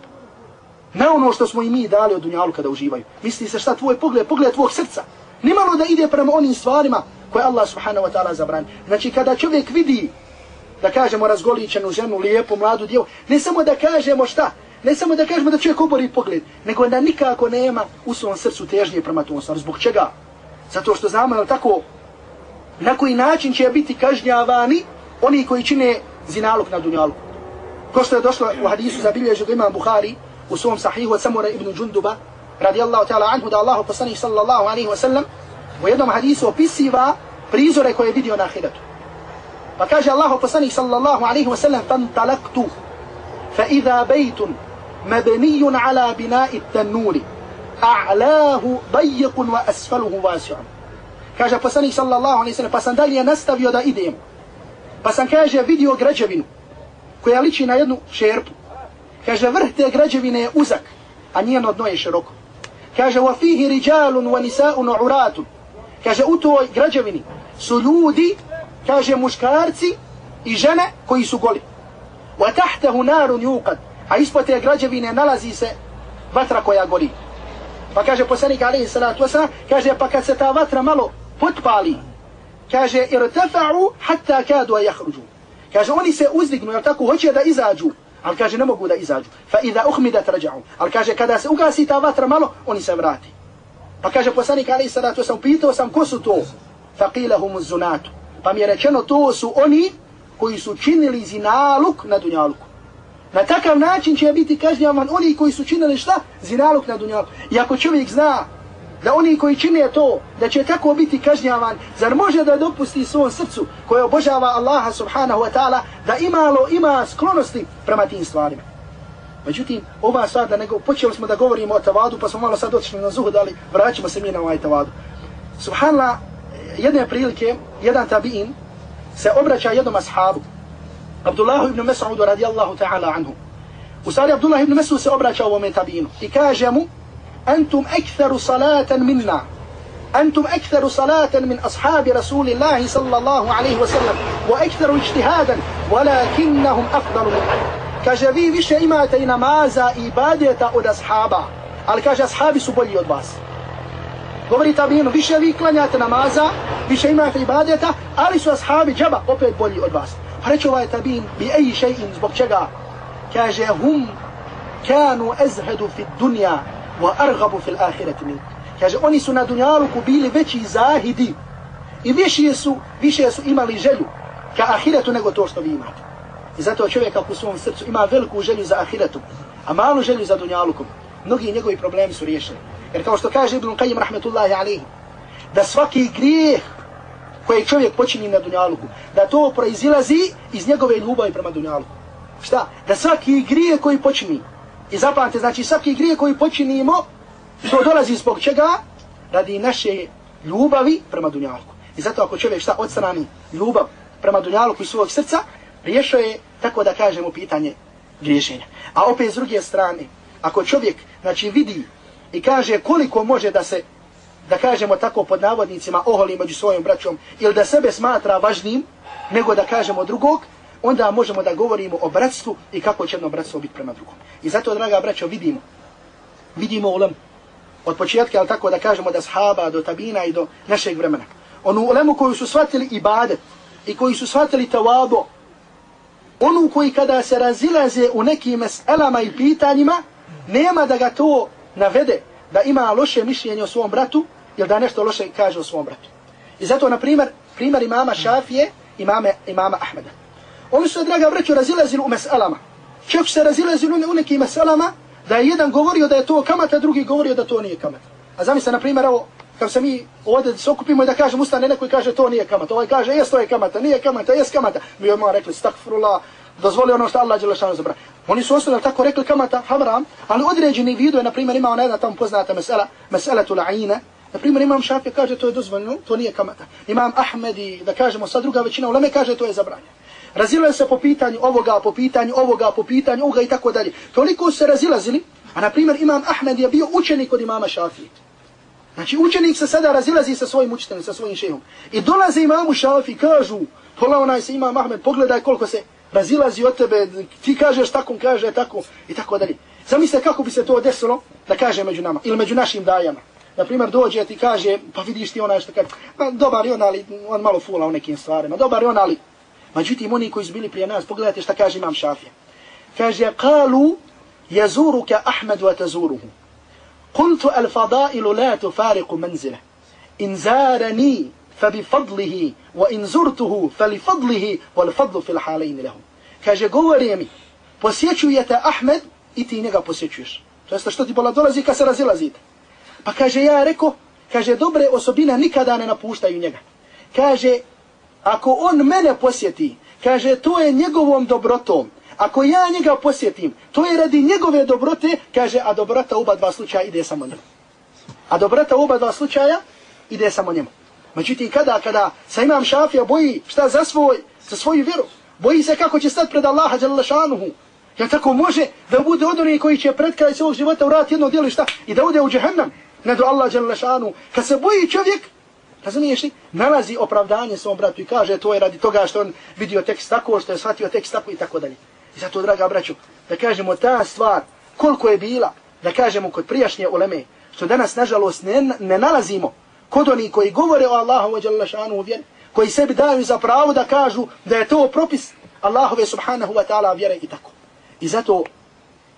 na ono što smo i mi dali od dunjalu kada uživaju. Misli se šta tvoj pogled, pogled tvog srca. Nimalo da ide prema onim stvarima koje Allah subhanahu wa ta'ala zabrani. Znači kada čovjek vidi da kažemo razgoličenu ženu, lijepu, mladu djevu, ne samo da kažemo šta, ne samo da kažemo da čovjek obori pogled, nego da nikako nema u svom srcu težnje prema tom stvaru. Zbog čega? Zato što znamo, jel tako, na koji način će biti kažnjavani oni koji čine zinaluk na dunjalu. Ko što je došlo u hadisu zabilježio imam Buhari u svom sahihu od Samura ibn Džunduba, radijallahu ta'ala anhu da Allahu poslanih sallallahu alaihi wa sallam u jednom hadisu opisiva prizore koje je vidio na ahiretu. Pa kaže Allahu poslanih sallallahu alaihi wa sallam fantalaktu fa idha bejtun mabnijun ala binai tannuri a'lahu dajiqun wa asfaluhu vasi'un. Kaže poslanih sallallahu alaihi wa sallam pa sam dalje nastavio da idem. Pa sam kaže vidio građevinu koja liči na jednu šerpu. Kaže vrh te građevine je uzak, a njeno dno je široko. Kaže wa fihi rijalun wa nisa'un uratun. Kaže u toj građevini su ljudi, kaže muškarci i žene koji su goli. Wa tahtahu narun yuqad. A ispod te građevine nalazi se vatra koja gori. Pa kaže poslanik alejhi salatu vesselam, kaže pa kad se ta vatra malo potpali, kaže irtafa'u hatta kadu yakhruju. Kaže oni se uzdignu, jer tako hoće da izađu, ali kaže ne mogu da izađu. Fa idha uhmidat raja'u. Ali kaže kada se ugasi ta vatra malo, oni se vrati. Pa kaže poslanik alejhi salatu vesselam, pitao sam ko su to? Fa qila hum zunatu. Pa mi je rečeno to su oni koji su činili zinaluk na dunjaluku. Na takav način će biti kažnjavan oni koji su činili šta? Zinaluk na dunjaluku. I ako čovjek zna da oni koji čine to, da će tako biti kažnjavan, zar može da dopusti svom srcu koje obožava Allaha subhanahu wa ta'ala da imalo ima sklonosti prema tim stvarima. Međutim, ova stvar da nego počeli smo da govorimo o tavadu, pa smo malo sad otišli na zuhud, ali vraćamo se mi na ovaj tavadu. Subhanallah, jedne prilike, jedan tabi'in se obraća jednom ashabu, Abdullahu ibn Mas'udu radijallahu ta'ala anhu. U stvari Abdullah ibn Mas'ud se obraća ovome tabi'inu i kaže mu, أنتم أكثر صلاة منا أنتم أكثر صلاة من أصحاب رسول الله صلى الله عليه وسلم وأكثر اجتهادا ولكنهم أفضل منكم kaže vi više imate i namaza i ibadeta od ashaba, ali kaže ashabi su bolji od vas. Govori tabinu, više vi klanjate namaza, više imate ibadeta, ali su ashabi džaba opet bolji od vas. Pa reći ovaj tabin, bi eji še'in, zbog čega? Kaže, hum kanu ezhedu fi dunja, wa arghabu fil ahireti min. Kaže, oni su na dunjaluku bili veći zahidi i više su, više su imali želju ka ahiretu nego to što vi imate. I zato čovjek u svom srcu ima veliku želju za ahiretu, a malu želju za dunjalukom. Mnogi njegovi problemi su riješeni. Jer kao što kaže Ibn Qayyim rahmetullahi alaihi, da svaki grijeh koji čovjek počini na dunjaluku, da to proizilazi iz njegove ljubavi prema dunjaluku. Šta? Da svaki grijeh koji počini, I zapamte, znači svaki grije koji počinimo, to dolazi zbog čega? Radi naše ljubavi prema dunjaluku. I zato ako čovjek šta odstrani ljubav prema dunjaluku iz svog srca, riješio je, tako da kažemo, pitanje griješenja. A opet s druge strane, ako čovjek znači, vidi i kaže koliko može da se, da kažemo tako pod navodnicima, oholi među svojim braćom, ili da sebe smatra važnim, nego da kažemo drugog, onda možemo da govorimo o bratstvu i kako će jedno bratstvo biti prema drugom. I zato, draga braćo, vidimo, vidimo ulem od početka, ali tako da kažemo da sahaba do tabina i do našeg vremena. Onu ulemu koju su shvatili ibadet i koji su shvatili tawabo, onu koji kada se razilaze u nekim meselama i pitanjima, nema da ga to navede da ima loše mišljenje o svom bratu ili da nešto loše kaže o svom bratu. I zato, na primjer, primjer imama Šafije, imame, imama Ahmeda. Oni su, draga vreću, razilazili u meselama. Čak se razilazili u nekim meselama, da je jedan govorio da je to kamata, drugi govorio da to nije kamata. A zamisla, na primjer, ovo, kad se mi ovdje se okupimo i da kažemo ustane, neko kaže to nije kamata. Ovaj kaže, jes to je kamata, nije kamata, jes kamata. Mi odmah rekli, stakfrula, dozvoli ono što Allah je zabra. Oni su ostali tako rekli kamata, haram, ali određeni vidu je, na primjer, ima ona jedna tamo poznata mesela, mesela tu la'ina, Na primjer, imam Šafi kaže to je dozvoljeno, to nije kamata. Imam Ahmedi, da kažemo, sa druga većina uleme kaže to je zabranjeno. Razilazili se po pitanju ovoga, po pitanju ovoga, po pitanju ovoga i tako dalje. Toliko se razilazili, a na primjer imam Ahmed je bio učenik od imama Šafije. Znači učenik se sada razilazi sa svojim učiteljem, sa svojim šehom. I dolaze imamu Šafi, kažu, pola onaj se imam Ahmed, pogledaj koliko se razilazi od tebe, ti kažeš tako, kaže tako i tako dalje. Zamislite kako bi se to desilo da kaže među nama ili među našim dajama. Na primjer, dođe ti kaže, pa vidiš ti onaj što kaže, ma dobar je on, ali on malo fula u nekim stvarima, dobar je on, ali Međutim, oni koji su bili prije nas, pogledajte šta kaže imam Šafija. Kaže, kalu, jezuruka Ahmed wa tazuruhu. Kultu al fadailu la tufariku menzile. in zarani fa bi fadlihi wa in zurtuhu fa li fadlihi wal fadlu fil halayn lahu kaže govori mi posjećujete Ahmed i ti njega posjećuješ. To jest što ti bola dolazi kad se razilazite. Pa kaže ja reko kaže dobre osobine nikada ne napuštaju njega. Kaže ako on mene posjeti kaže to je njegovom dobrotom. Ako ja njega posjetim, to je radi njegove dobrote, kaže, a dobrota u oba dva slučaja ide samo njemu. A dobrota u oba dva slučaja ide samo njemu. Međutim, kada, kada sa imam šafija boji šta za svoj, za svoju vjeru, boji se kako će stati pred Allaha Đalešanuhu, Ja tako može da bude od onih koji će pred kraj svog života urati jedno djelo šta i da ode u džehennam, ne do Allah Đalešanu. Kad se boji čovjek, razumiješ li, nalazi opravdanje svom bratu i kaže to je radi toga što on vidio tekst tako, što je shvatio tekst tako i tako dalje. I zato, draga braću, da kažemo ta stvar, koliko je bila, da kažemo kod prijašnje uleme, što danas, nažalost, ne, ne nalazimo kod oni koji govore o Allahu wa jalla šanu vjeri, koji sebi daju za pravo da kažu da je to propis Allahove subhanahu wa ta'ala vjere i tako. I zato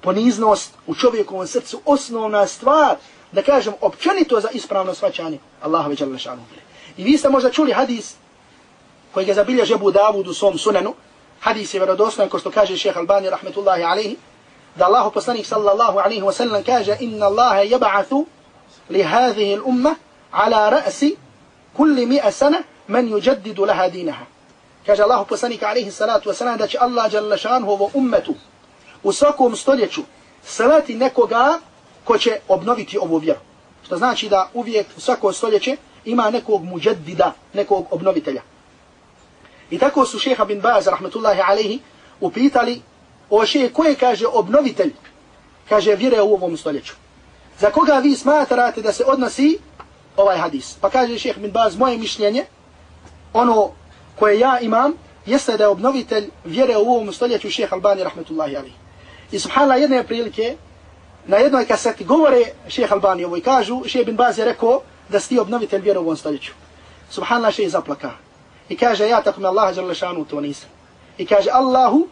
poniznost u čovjekovom srcu osnovna stvar, da kažem, općenito za ispravno svačanje Allahove jalla šanu vjeri. I vi ste možda čuli hadis koji je zabilježe Abu Davud u svom sunanu, hadis je vjerodostojan ko što kaže šejh Albani rahmetullahi alejhi da Allahu poslanik sallallahu alejhi ve sellem kaže inna Allahe jeba'athu li hadhihi al-umma ala ra'si kulli 100 sana man yujaddidu laha dinaha kaže Allahu poslanik alejhi salatu ve selam da će Allah šanehu ummetu u svakom stoljeću salati nekoga ko će obnoviti ovu vjeru što znači da uvijek u svako stoljeće ima nekog mujaddida nekog obnovitelja I tako su šeha bin Baz, rahmetullahi alaihi, upitali o šehe koje kaže obnovitelj, kaže vjere u ovom stoljeću. Za koga vi smatrate da se odnosi ovaj hadis? Pa kaže šeheh bin Baz, moje mišljenje, ono koje ja imam, jeste da je obnovitelj vjere u ovom stoljeću šeheh Albani, rahmetullahi alaihi. I subhanallah, jedne prilike, na jednoj kaseti govore šeheh Albani ovo i kažu, šeheh bin Baz je rekao da si obnovitelj vjere u ovom stoljeću. Subhanallah, šeheh zaplaka. I kaže, ja tako me Allaha žalešanu to nisam. I kaže, Allahu,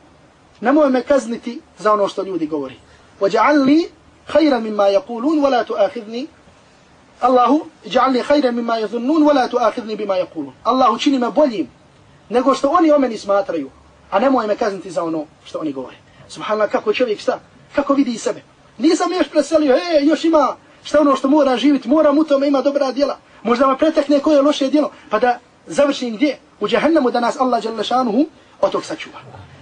nemoj me kazniti za ono što ljudi govori. Vaja'alni khayra mimma yaqulun, wala tu'akhidni. Allahu, ja'alni khayra mimma yadhunnun, wala tu'akhidni bima yaqulun. Allahu, čini me boljim nego što oni o meni smatraju, a nemoj me kazniti za ono što oni govore. Subhanallah, kako čovjek šta? Kako vidi sebe? Nisam još preselio, e, još ima šta ono što mora živjeti, mora mu tome ima dobra djela. Možda me pretekne koje loše djelo, pa da završim gdje? U džahannamu da nas Allah žele šanuhu od tog sačuva.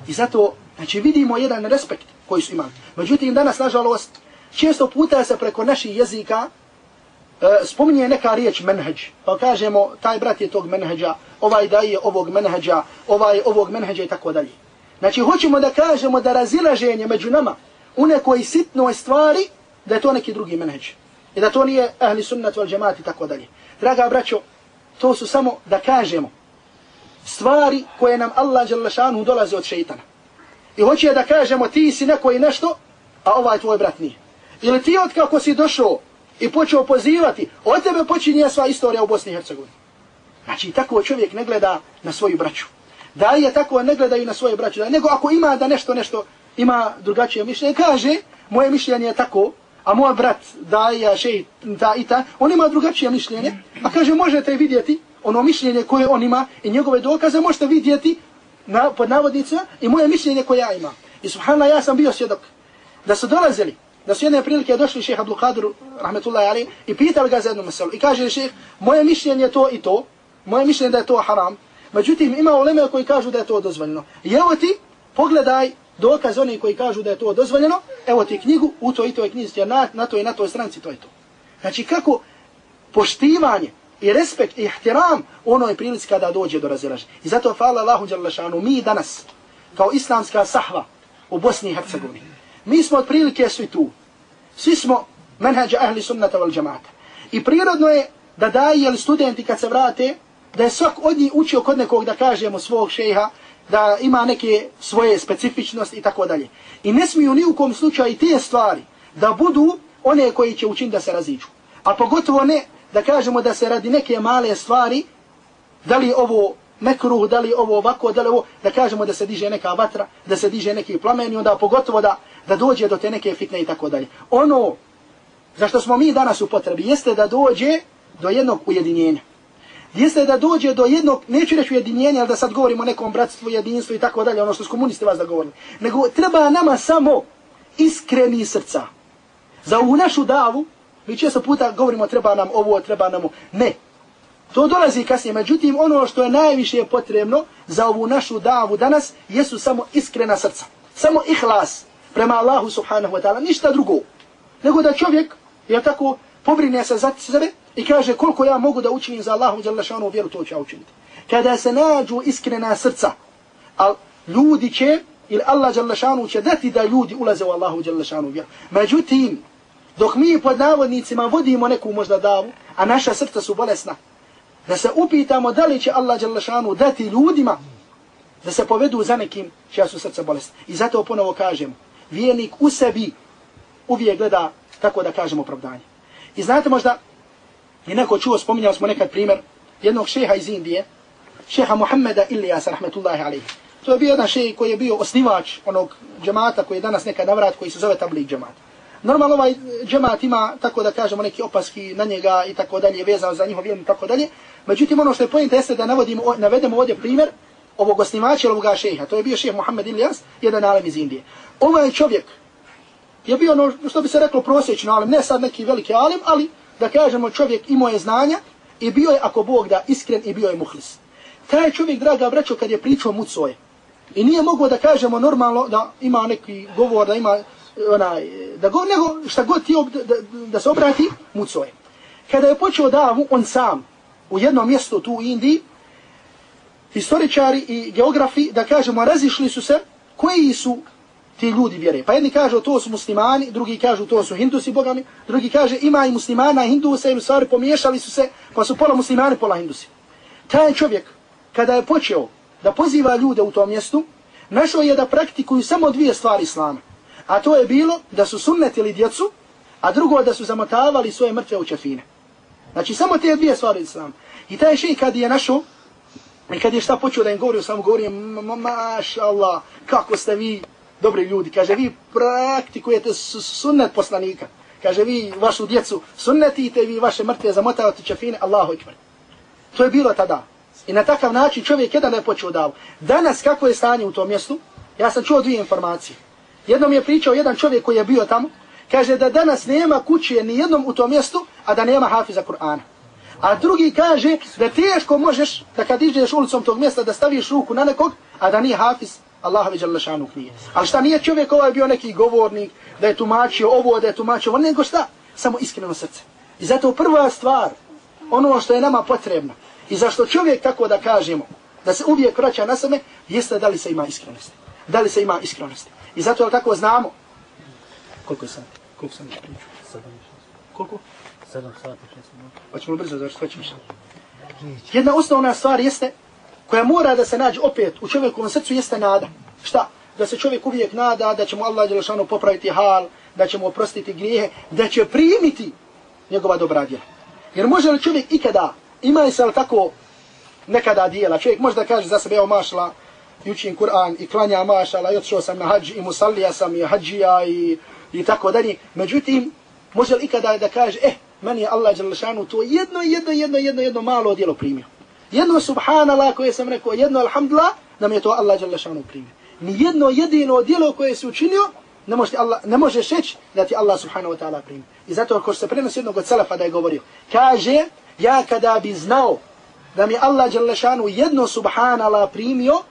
I zato, znači vidimo jedan respekt koji su imali. Međutim, danas, nažalost, često puta se preko naših jezika E, spominje neka riječ menheđ. Pa kažemo, taj brat je tog menheđa, ovaj da je ovog menheđa, ovaj ovog menheđa i tako dalje. Znači, hoćemo da kažemo da razilaženje među nama u nekoj sitnoj stvari, da je to neki drugi menheđ. I da to nije ahli sunnat val džemat i tako dalje. Draga braćo, to su samo da kažemo stvari koje nam Allah Đalešanu dolaze od šeitana. I hoće da kažemo ti si neko i nešto, a ovaj tvoj brat nije. Ili ti od kako si došao i počeo pozivati, od tebe počinje sva istorija u Bosni i Hercegovini. Znači, tako čovjek ne gleda na svoju braću. Da je tako ne gleda i na svoje braću. Nego ako ima da nešto, nešto ima drugačije mišljenje, kaže, moje mišljenje je tako, a moj brat daja šej ta i ta, on ima drugačije mišljenje, a kaže možete vidjeti ono mišljenje koje on ima i njegove dokaze možete vidjeti na, pod navodnicima i moje mišljenje koje ja imam. I subhanallah ja sam bio svjedok da su dolazili, da su jedne prilike došli šeha Abdul rahmetullahi ali, i pitali ga za jednu meselu. I kaže šeh, moje mišljenje je to i to, moje mišljenje da je to haram, međutim ima uleme koji kažu da je to dozvoljeno. I evo ti, pogledaj dokaz oni koji kažu da je to dozvoljeno, evo ti knjigu, u toj i toj knjizi, na, na toj i na toj stranci, to je to. Znači kako poštivanje i respekt i ihtiram onoj prilici kada dođe do razilaženja. I zato hvala Allahu Đalešanu, mi danas, kao islamska sahva u Bosni i Hercegovini, mi smo od prilike svi tu. Svi smo menhađa ahli sunnata wal džamata. I prirodno je da daje studenti kad se vrate, da je svak od njih učio kod nekog da kažemo svog šeha, da ima neke svoje specifičnosti i tako dalje. I ne smiju ni u kom slučaju te stvari da budu one koji će učiniti da se raziđu. A pogotovo ne da kažemo da se radi neke male stvari, da li ovo mekruh, da li ovo ovako, da li ovo, da kažemo da se diže neka vatra, da se diže neki plamen i onda pogotovo da, da dođe do te neke fitne i tako dalje. Ono zašto smo mi danas u potrebi jeste da dođe do jednog ujedinjenja. Jeste da dođe do jednog, neću reći ujedinjenja, ali da sad govorimo o nekom bratstvu, jedinstvu i tako dalje, ono što su komunisti vas da govorili. Nego treba nama samo iskreni srca. Za ovu našu davu, mi često puta govorimo treba nam ovo, treba nam ovo. Ne. To dolazi kasnije. Međutim, ono što je najviše potrebno za ovu našu davu danas, jesu samo iskrena srca. Samo ihlas prema Allahu subhanahu wa ta'ala. Ništa drugo. Nego da čovjek, je tako, pobrine se za sebe i kaže koliko ja mogu da učinim za Allahu dželle šanu vjeru to ću učiniti. Kada se nađu iskrena srca, al ljudi će ili Allah dželle šanu će dati da ljudi ulaze u Allahu dželle šanu vjeru. Međutim, dok mi pod navodnicima vodimo neku možda davu, a naša srca su bolesna, da se upitamo da li će Allah dželle šanu dati ljudima da se povedu za nekim čija su srca bolesna. I zato ponovo kažemo, vjernik u sebi uvijek gleda, tako da kažemo, opravdanje. I znate možda, je neko čuo, spominjali smo nekad primjer, jednog šeha iz Indije, šeha Muhammeda Ilijasa, rahmetullahi alaihi. To je bio jedan šej koji je bio osnivač onog džemata koji je danas nekad navrat, koji se zove tablik džemat. Normalno ovaj džemat ima, tako da kažemo, neki opaski na njega i tako dalje, vezao za njihov vjerni i tako dalje. Međutim, ono što je pojenta jeste da navodimo, navedemo ovdje primjer ovog osnivača ili ovoga šeha. To je bio šeh Muhammed Ilyas, jedan alem iz Indije. Ovaj čovjek, je bio ono što bi se reklo prosječno alem, ne sad neki veliki alim, ali da kažemo čovjek imao je znanja i bio je, ako Bog da, iskren i bio je muhlis. Taj čovjek, draga braćo, kad je pričao mucoje, i nije mogao da kažemo normalno da ima neki govor, da ima onaj, da go, nego šta god ti ob, da, da, se obrati, mucoje. Kada je počeo davu, on sam, u jednom mjestu tu u Indiji, historičari i geografi, da kažemo, razišli su se koji su ti ljudi vjere. Pa jedni kažu to su muslimani, drugi kažu to su hindusi bogami, drugi kaže ima i muslimana i hindusa i u stvari pomiješali su se, pa su pola muslimani, pola hindusi. Taj čovjek, kada je počeo da poziva ljude u tom mjestu, našao je da praktikuju samo dvije stvari islama. A to je bilo da su sunnetili djecu, a drugo da su zamotavali svoje mrtve u čefine. Znači samo te dvije stvari islama. I taj šej kad je našao, i kad je šta počeo da im govori, samo govorim, maša Allah, kako ste vi dobri ljudi. Kaže, vi praktikujete sunnet poslanika. Kaže, vi vašu djecu sunnetite, vi vaše mrtve zamotavate čafine, Allahu ikbar. To je bilo tada. I na takav način čovjek jedan je počeo davu. Danas, kako je stanje u tom mjestu? Ja sam čuo dvije informacije. Jednom je pričao jedan čovjek koji je bio tamo, kaže da danas nema kuće ni jednom u tom mjestu, a da nema hafiza Kur'ana. A drugi kaže da teško možeš da kad iđeš ulicom tog mjesta da staviš ruku na nekog, a da nije hafiz Allahovi Đalešanu knjige. Ali šta nije čovjek ovaj bio neki govornik, da je tumačio ovo, da je tumačio ovo, nego šta? Samo iskreno srce. I zato prva stvar, ono što je nama potrebno, i zašto čovjek tako da kažemo, da se uvijek vraća na sebe, jeste da li se ima iskrenosti. Da li se ima iskrenosti. I zato je tako znamo. Koliko sam? Koliko sam pričao? Koliko? Sedam sati, šest minuta. Hoćemo brzo završiti, hoćemo što. Jedna osnovna stvar jeste koja mora da se nađe opet u čovjekovom srcu jeste nada. Šta? Da se čovjek uvijek nada da će mu Allah Đelešanu popraviti hal, da će mu oprostiti grijehe, da će primiti njegova dobra djela. Jer može li čovjek ikada, ima li se li tako nekada dijela, čovjek može da kaže za sebe, evo mašla, i učim Kur'an, i klanja mašala, i otišao sam na hađ, i musallija sam, i hađija, i, i tako dalje. Međutim, može li ikada da kaže, eh, meni je Allah Đalešanu to jedno, jedno, jedno, jedno, jedno malo djelo primio. Jedno subhanallah koje sam rekao, jedno alhamdulillah, da mi je to Allah Đalešanu primio. Ni jedno jedino djelo koje se učinio, ne može Allah ne može reći da ti Allah subhanahu wa taala primi. I zato ako se prenosi jednog od salafa da je govorio, kaže ja kada bi znao da mi Allah Đalešanu jedno subhanallah primio,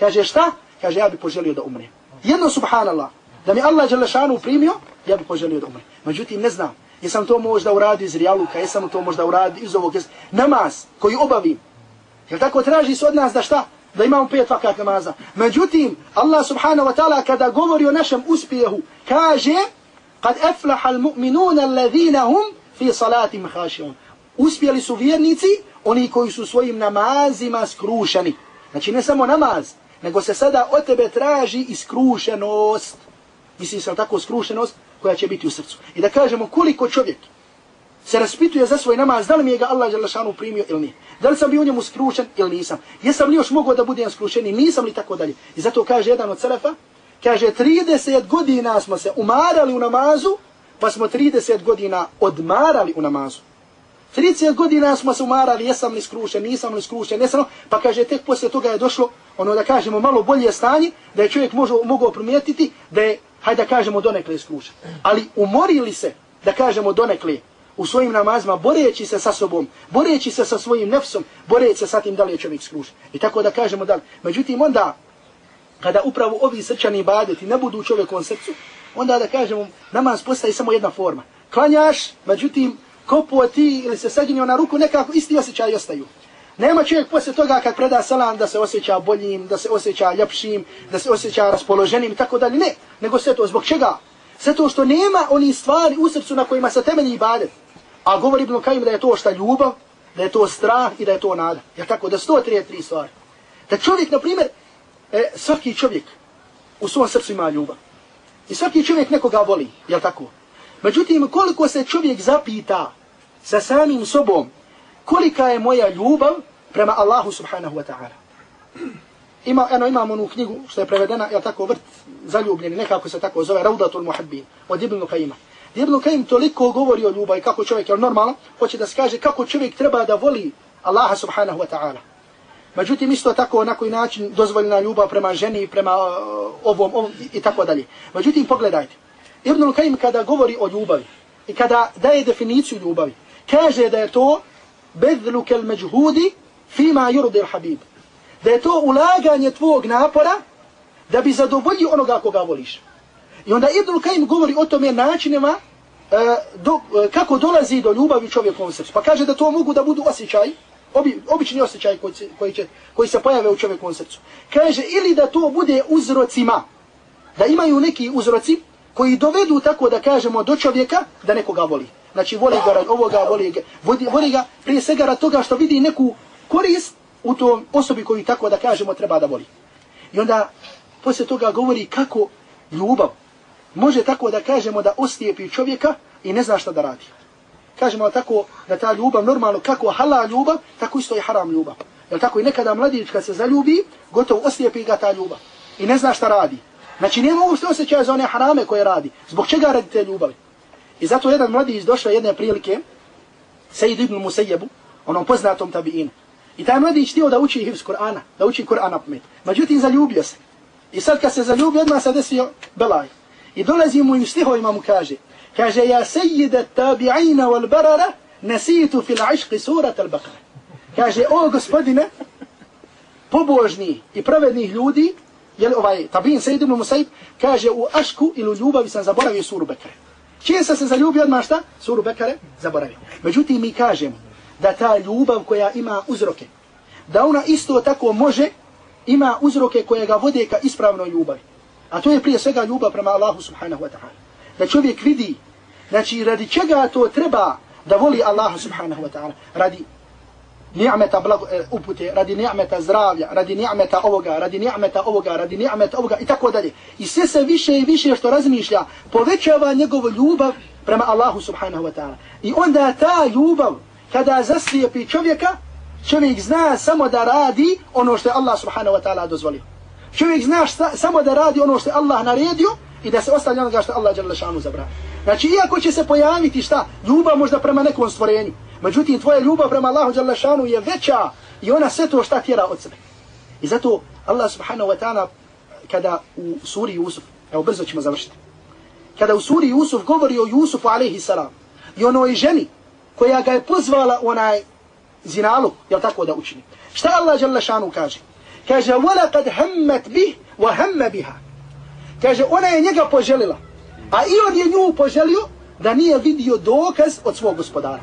kaže šta? Kaže ja bi poželio da umrem. Jedno subhanallah da mi Allah Đalešanu primio, ja bi poželio da umrem. Međutim ne znam. Jesam to možda uradio iz rijaluka, jesam to možda uradio iz ovog, jes... namaz koji obavim. Jel tako traži se od nas da šta? Da imamo pet vakat namaza. Međutim, Allah subhanahu wa ta'ala kada govori o našem uspjehu, kaže kad eflaha al-mu'minuna alladhina hum fi salatim hašion. Uspjeli su vjernici, oni koji su svojim namazima skrušeni. Znači ne samo namaz, nego se sada od tebe traži iskrušenost. Mislim se tako skrušenost koja će biti u srcu. I da kažemo koliko čovjek se raspituje za svoj namaz, da li mi je ga Allah Đalešanu primio ili nije. Da li sam bio njemu skrušen ili nisam. Jesam li još mogao da budem skrušen ili nisam li tako dalje. I zato kaže jedan od Selefa, kaže 30 godina smo se umarali u namazu, pa smo 30 godina odmarali u namazu. 30 godina smo se umarali, jesam li skrušen, nisam li skrušen, nesam, pa kaže, tek poslije toga je došlo, ono da kažemo, malo bolje stanje, da je čovjek možo, mogao primijetiti, da je, hajde da kažemo, donekle skrušen. Ali umorili se, da kažemo, donekle, u svojim namazima, boreći se sa sobom, boreći se sa svojim nefsom, boreći se sa tim da li je čovjek skrušen. I tako da kažemo da li. Međutim, onda, kada upravo ovi srčani badeti ne budu u čovjekovom srcu, onda da kažemo, namaz postaje samo jedna forma. Klanjaš, međutim, kopuo ti ili se saginio na ruku, nekako isti osjećaj ostaju. Nema čovjek poslije toga kad preda salam da se osjeća boljim, da se osjeća ljepšim, da se osjeća raspoloženim i tako dalje. Ne, nego sve to. Zbog čega? Sve to što nema oni stvari u srcu na kojima se temelji ibadet. A govori Ibn Kajim da je to šta ljubav, da je to strah i da je to nada. Ja tako, da sto trije tri stvari. Da čovjek, na primjer, e, svaki čovjek u svom srcu ima ljubav. I svaki čovjek nekoga voli, jel tako? Međutim, koliko se čovjek zapita sa samim sobom, kolika je moja ljubav prema Allahu subhanahu wa ta'ala. Ima, eno, imam onu knjigu što je prevedena, jel tako, vrt zaljubljeni, nekako se tako zove, Raudatul Muhabbin, od Ibn Lukaima. Ibn Lukaim toliko govori o ljubavi, kako čovjek, jel normalno, hoće da skaže kako čovjek treba da voli Allaha subhanahu wa ta'ala. Međutim, isto tako na koji način dozvoljena ljubav prema ženi, prema uh, ovom, ovom i, i tako dalje. Međutim, pogledajte. Ibn Lukaim kada govori o ljubavi i kada daje definiciju ljubavi, kaže da je to bedlu kel međhudi fima yurdi habib. Da je to ulaganje tvog napora da bi zadovoljio onoga koga voliš. I onda Ibnul Kajim govori o tome načinima e, do, e, kako dolazi do ljubavi čovjekovom srcu. Pa kaže da to mogu da budu osjećaj, obi, obični osjećaj koji, koji, će, koji se pojave u čovjekovom srcu. Kaže ili da to bude uzrocima, da imaju neki uzroci koji dovedu tako da kažemo do čovjeka da nekoga voli. Znači voli ga rad ovoga, voli ga, voli, voli ga prije svega rad toga što vidi neku korist u tom osobi koju tako da kažemo treba da voli. I onda poslije toga govori kako ljubav može tako da kažemo da oslijepi čovjeka i ne zna šta da radi. Kažemo tako da ta ljubav normalno kako halal ljubav, tako isto je haram ljubav. Jel tako i nekada mladić kad se zaljubi, gotovo oslijepi ga ta ljubav i ne zna šta radi. Znači nema ovo što osjećaja za one harame koje radi. Zbog čega radi te ljubavi? I zato jedan mladić došao jedne prilike, Sejid ibn Musejebu, onom poznatom tabiinu. I taj mladić htio da uči hivs Kur'ana, da uči Kur'an na pamet. Međutim, zaljubio se. I sad kad se zaljubio, odmah se desio belaj. I dolazi mu i u stihovima mu kaže, kaže, ja sejide tabi'ina wal barara, nesitu fil išqi surat al bakara. Kaže, o gospodine, pobožni i pravednih ljudi, jel ovaj tabin Sejid ibn Musayyib, kaže, u ašku ili u ljubavi sam zaboravio suru Bekare. Često se zaljubi odmah šta? Suru Bekare zaboravio. Međutim, mi kažemo da ta ljubav koja ima uzroke, da ona isto tako može, ima uzroke koje ga vode ka ispravnoj ljubavi. A to je prije svega ljubav prema Allahu subhanahu wa ta'ala. Da čovjek vidi, znači radi čega to treba da voli Allaha subhanahu wa ta'ala. Radi ni'meta blago, e, upute, radi ni'meta zdravlja, radi ni'meta ovoga, radi ni'meta ovoga, radi ni'meta ovoga i tako dalje. I sve se više i više što razmišlja, povećava njegovu ljubav prema Allahu subhanahu wa ta'ala. I onda ta ljubav, kada zaslijepi čovjeka, čovjek zna samo da radi ono što je Allah subhanahu wa ta'ala dozvolio. Čovjek zna šta, samo da radi ono što je Allah naredio i da se ostavlja onoga što Allah dželle šanu zabra. Znači, iako će se pojaviti šta, ljubav možda prema nekom stvorenju, međutim, tvoja ljubav prema Allahu dželle šanu je veća i ona sve to šta tjera od sebe. I zato Allah subhanahu wa ta'ala kada u suri Jusuf, evo brzo ćemo završiti, kada u suri Jusuf govori o Jusufu alaihi salam i onoj ženi koja ga je pozvala onaj zinalu, jel tako da učini. Šta Allah dželle šanu kaže? Kaže, وَلَقَدْ هَمَّتْ بِهِ وَهَمَّ بِهَا Kaže, ona je njega poželila. A i on je nju poželio da nije vidio dokaz od svog gospodara.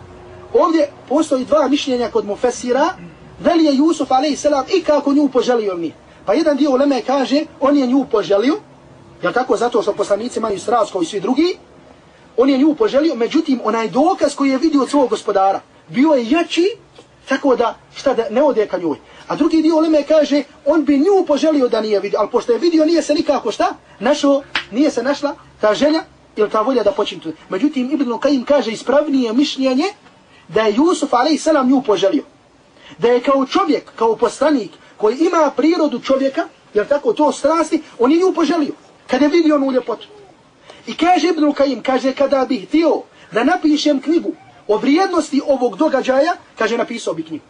Ovdje postoji dva mišljenja kod Mufesira, da li je Jusuf a.s. i kako nju poželio mi. Pa jedan dio uleme kaže, on je nju poželio, je tako zato što poslanici imaju strast kao i svi drugi, on je nju poželio, međutim, onaj dokaz koji je vidio od svog gospodara, bio je jači, tako da, šta da ne ode ka njoj. A drugi dio Leme kaže, on bi nju poželio da nije vidio, ali pošto je vidio, nije se nikako šta, našo, nije se našla ta želja ili ta volja da počinje tu. Međutim, Ibn Qaim kaže ispravnije mišljenje da je Jusuf a.s. nju poželio. Da je kao čovjek, kao poslanik, koji ima prirodu čovjeka, jer tako to strasti, on je nju poželio. Kada je vidio onu ljepotu. I kaže Ibn Kajim, kaže, kada bih htio da napišem knjigu o vrijednosti ovog događaja, kaže, napisao bi knjigu.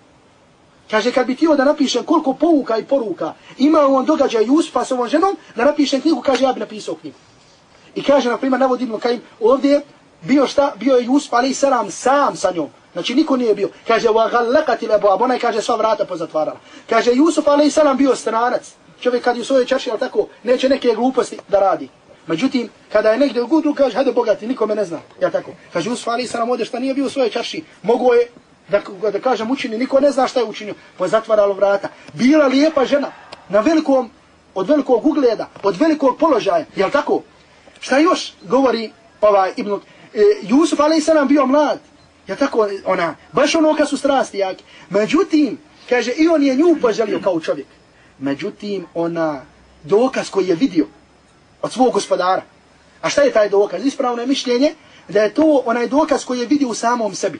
Kaže, kad bi tio da napišem koliko pouka i poruka ima u događaj događaju Jusufa s ovom ženom, da napišem knjigu, kaže, ja bi napisao knjigu. I kaže, na primjer, navodi Ibn Kajim, ovdje bio šta? Bio je Jusuf, ali i salam, sam sa njom. Znači, niko nije bio. Kaže, wa gallakati lebo, a ona kaže, sva vrata pozatvarala. Kaže, Jusuf, ali bio stranac. Čovjek kad je u svojoj čaši, ali tako, neće neke gluposti da radi. Međutim, kada je negdje u gudu, kaže, hajde bogati, niko me ne zna. Ja tako. Kaže, Jusuf, ali i salam, šta nije bio u svojoj čaši. Mogu je da, da kažem učini, niko ne zna šta je učinio, pa je zatvaralo vrata. Bila lijepa žena, na velikom, od velikog ugleda, od velikog položaja, jel tako? Šta još govori ovaj Ibn, e, Jusuf a.s. bio mlad, Ja tako ona, baš ono kad su strasti jake. Međutim, kaže, i on je nju poželio kao čovjek. Međutim, ona, dokaz koji je vidio od svog gospodara. A šta je taj dokaz? Ispravno je mišljenje da je to onaj dokaz koji je vidio u samom sebi.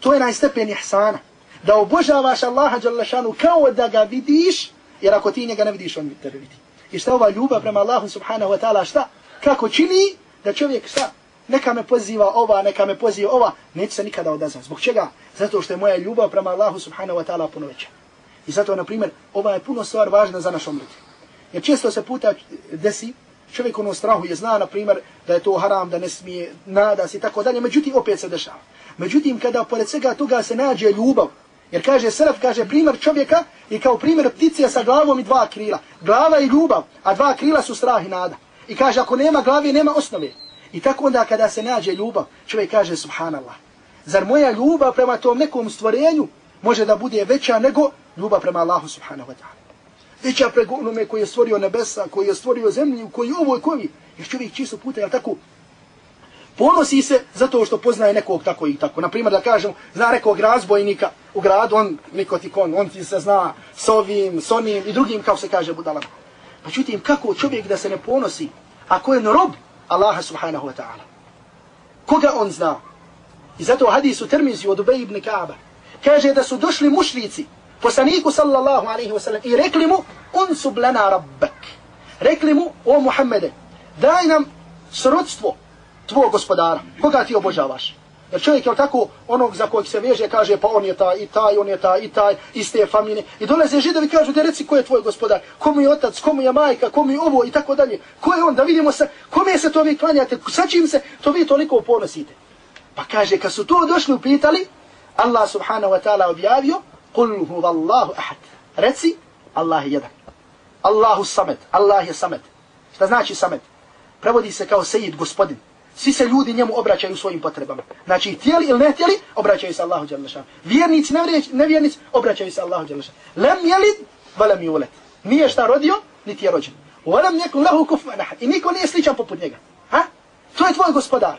To je najstepen ihsana. Da obožavaš Allaha Đalešanu kao da ga vidiš, jer ako ti njega ne vidiš, on tebe vidi. I šta ova ljubav prema Allahu subhanahu wa ta'ala, šta? Kako čini da čovjek šta? Neka me poziva ova, neka me poziva ova, neće se nikada odazvati. Zbog čega? Zato što je moja ljubav prema Allahu subhanahu wa ta'ala puno veća. I zato, na primjer, ova je puno stvar važna za naš omrit. Jer često se puta desi, čovjek ono strahu je zna, na primjer, da je to haram, da ne smije, nada se i tako dalje, međutim, opet se dešava. Međutim, kada pored svega toga se nađe ljubav, jer kaže Srf, kaže primjer čovjeka i kao primjer ptice sa glavom i dva krila. Glava i ljubav, a dva krila su strah i nada. I kaže, ako nema glave, nema osnove. I tako onda kada se nađe ljubav, čovjek kaže, subhanallah, zar moja ljubav prema tom nekom stvorenju može da bude veća nego ljubav prema Allahu subhanahu wa ta'ala. Veća preko onome koji je stvorio nebesa, koji je stvorio zemlju, koji je ovo i koji. Jer čovjek čisto puta, jel tako, ponosi se zato što poznaje nekog tako i tako. Naprimjer, da kažem, zna nekog razbojnika u gradu, on, nikotikon, ti kon, on ti se zna s ovim, s onim i drugim, kao se kaže budalama. Pa čutim, kako čovjek da se ne ponosi, ako je rob Allaha subhanahu wa ta'ala. Koga on zna? I zato u hadisu termizi od Ubej ibn Kaaba kaže da su došli mušrici poslaniku sallallahu alaihi wa sallam i rekli mu unsub lana rabbek. Rekli mu, o Muhammede, daj nam srodstvo tvoj gospodara, koga ti obožavaš? Jer čovjek je tako onog za kojeg se veže, kaže pa on je taj i taj, on je taj i taj, iz te familije. I dolaze židovi i kažu da reci ko je tvoj gospodar, komu je otac, komu je majka, komu je ovo i tako dalje. Ko je on, da vidimo se, kome se to vi klanjate, sa čim se to vi toliko ponosite. Pa kaže, kad su to došli upitali, Allah subhanahu wa ta'ala objavio, Kul hu vallahu ahad. Reci, Allah je jedan. Allahu samet, Allah je samet. Šta znači samet? Prevodi se kao sejid, gospodin. Svi se ljudi njemu obraćaju svojim potrebama. Znači, tijeli ili ne tijeli, obraćaju se Allahu Đalešan. Vjernici, nevjernici, obraćaju se Allahu Đalešan. Lem jelid, valem julet. Nije šta rodio, niti je rođen. Volem neku lahu kufman ahad. I niko nije sličan poput njega. Ha? To je tvoj gospodar,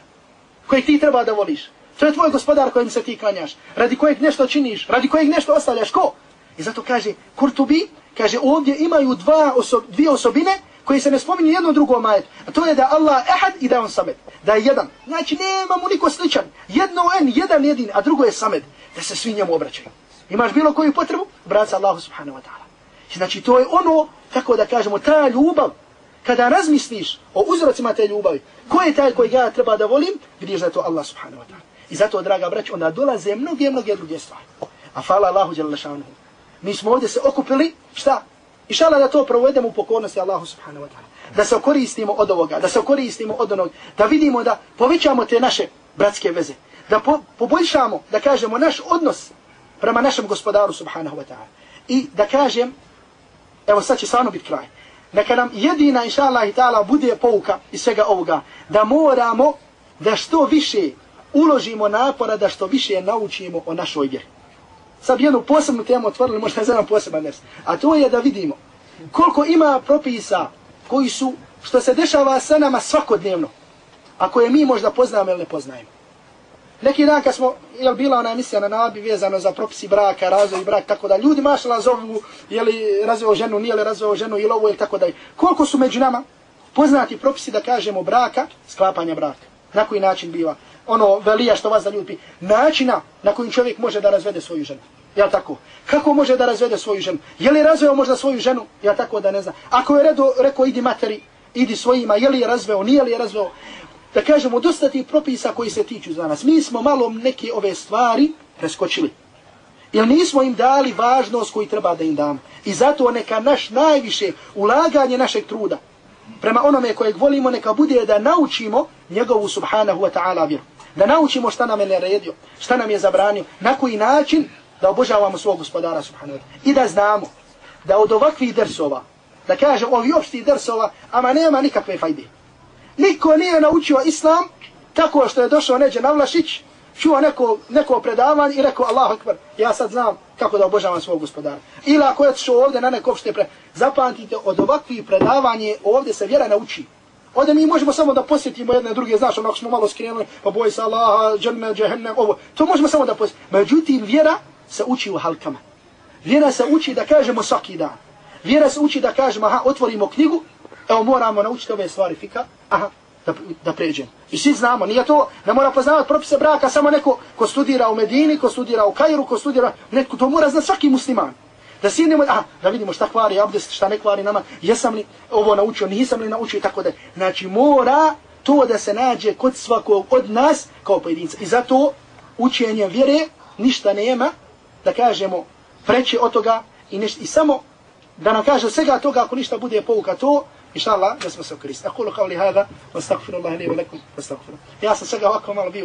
kojeg ti treba da voliš. To je tvoj gospodar kojim se ti klanjaš. Radi kojeg nešto činiš, radi kojeg nešto ostavljaš. Ko? I zato kaže, Kurtubi, kaže, ovdje imaju dva oso dvije osobine koji se ne spominje jedno drugo majet, a to je da Allah ehad i da on samed, da je jedan. Znači nema mu niko sličan, jedno en, jedan jedin, a drugo je samed, da se svi njemu obraćaju. Imaš bilo koju potrebu? Braca Allahu subhanahu wa ta'ala. Znači to je ono, kako da kažemo, ta ljubav, kada razmisliš o uzrocima te ljubavi, ko je taj koji ja treba da volim, vidiš da je to Allah subhanahu wa ta'ala. I zato, draga brać, onda dolaze mnoge, mnoge druge stvari. A fala Allahu jalla šanuhu. Mi smo ovdje se okupili, šta? I šala da to provedemo u pokornosti Allahu subhanahu wa ta'ala. Da se koristimo od ovoga, da se koristimo od onog, da vidimo da povećamo te naše bratske veze. Da po, poboljšamo, da kažemo naš odnos prema našem gospodaru subhanahu wa ta'ala. I da kažem, evo sad će stvarno biti kraj, neka nam jedina inša Allah i ta'ala bude pouka iz svega ovoga, da moramo da što više uložimo napora, da što više naučimo o našoj vjeri sad bi jednu posebnu temu otvorili, možda za jedan poseban ders. A to je da vidimo koliko ima propisa koji su, što se dešava sa nama svakodnevno, a koje mi možda poznamo ili ne poznajemo. Neki dan kad smo, je bila ona emisija na nabi vezano za propisi braka, razvoj brak, tako da ljudi mašala zovu, je li razvoj ženu, nije li razvoj ženu, ili ovo, ili tako da. Koliko su među nama poznati propisi da kažemo braka, sklapanja braka. Na koji način biva? Ono velija što vas zaljubi, načina na koji čovjek može da razvede svoju ženu. Ja tako? Kako može da razvede svoju ženu? Je li razveo možda svoju ženu? Ja tako da ne znam. Ako je redo, rekao idi materi, idi svojima, je li je razveo, nije li je razveo? da kažemo, dosta tih propisa koji se tiču za nas. Mi smo malo neke ove stvari preskočili. Jer nismo im dali važnost koju treba da im damo. I zato neka naš najviše ulaganje našeg truda prema onome kojeg volimo, neka bude da naučimo njegovu subhanahu wa ta'ala vjeru. Da naučimo šta nam je naredio, šta nam je zabranio, na koji način da obožavamo svog gospodara subhanahu wa ta'ala. I da znamo da od ovakvih dersova, da kažem ovi opšti dersova, ama nema nikakve fajde. Niko nije naučio islam tako što je došao neđe na Vlašić, čuo neko, neko predavanje i rekao Allahu akbar, ja sad znam kako da obožavam svog gospodara. Ili ako je što ovdje na neko opšte pre... Zapamtite, od ovakvih predavanje ovdje se vjera nauči. Ovdje mi možemo samo da posjetimo jedne druge, znaš, onako smo malo skrenuli, pa boj se Allaha, džene, džehennem, ovo. To možemo samo da posjetimo. Međutim, vjera se uči u halkama. Vjera se uči da kažemo svaki dan. Vjera se uči da kažemo, aha, otvorimo knjigu, evo moramo naučiti ove stvari fika, aha, da, da pređem. I svi znamo, nije to, ne mora poznavati propise braka samo neko ko studira u Medini, ko studira u Kairu, ko studira, neko to mora znati svaki musliman. Da sjednemo, a, da vidimo šta kvari abdest, šta ne kvari nama, jesam li ovo naučio, nisam li naučio i tako da. Znači mora to da se nađe kod svakog od nas kao pojedinca. I zato učenje vjere ništa nema, da kažemo, preće od toga i, neš, i samo da nam kaže svega toga ako ništa bude pouka to, إن شاء الله نسمع سوكريس أقول قولي هذا واستغفر الله لي ولكم. واستغفر يا سنسجا وكم الله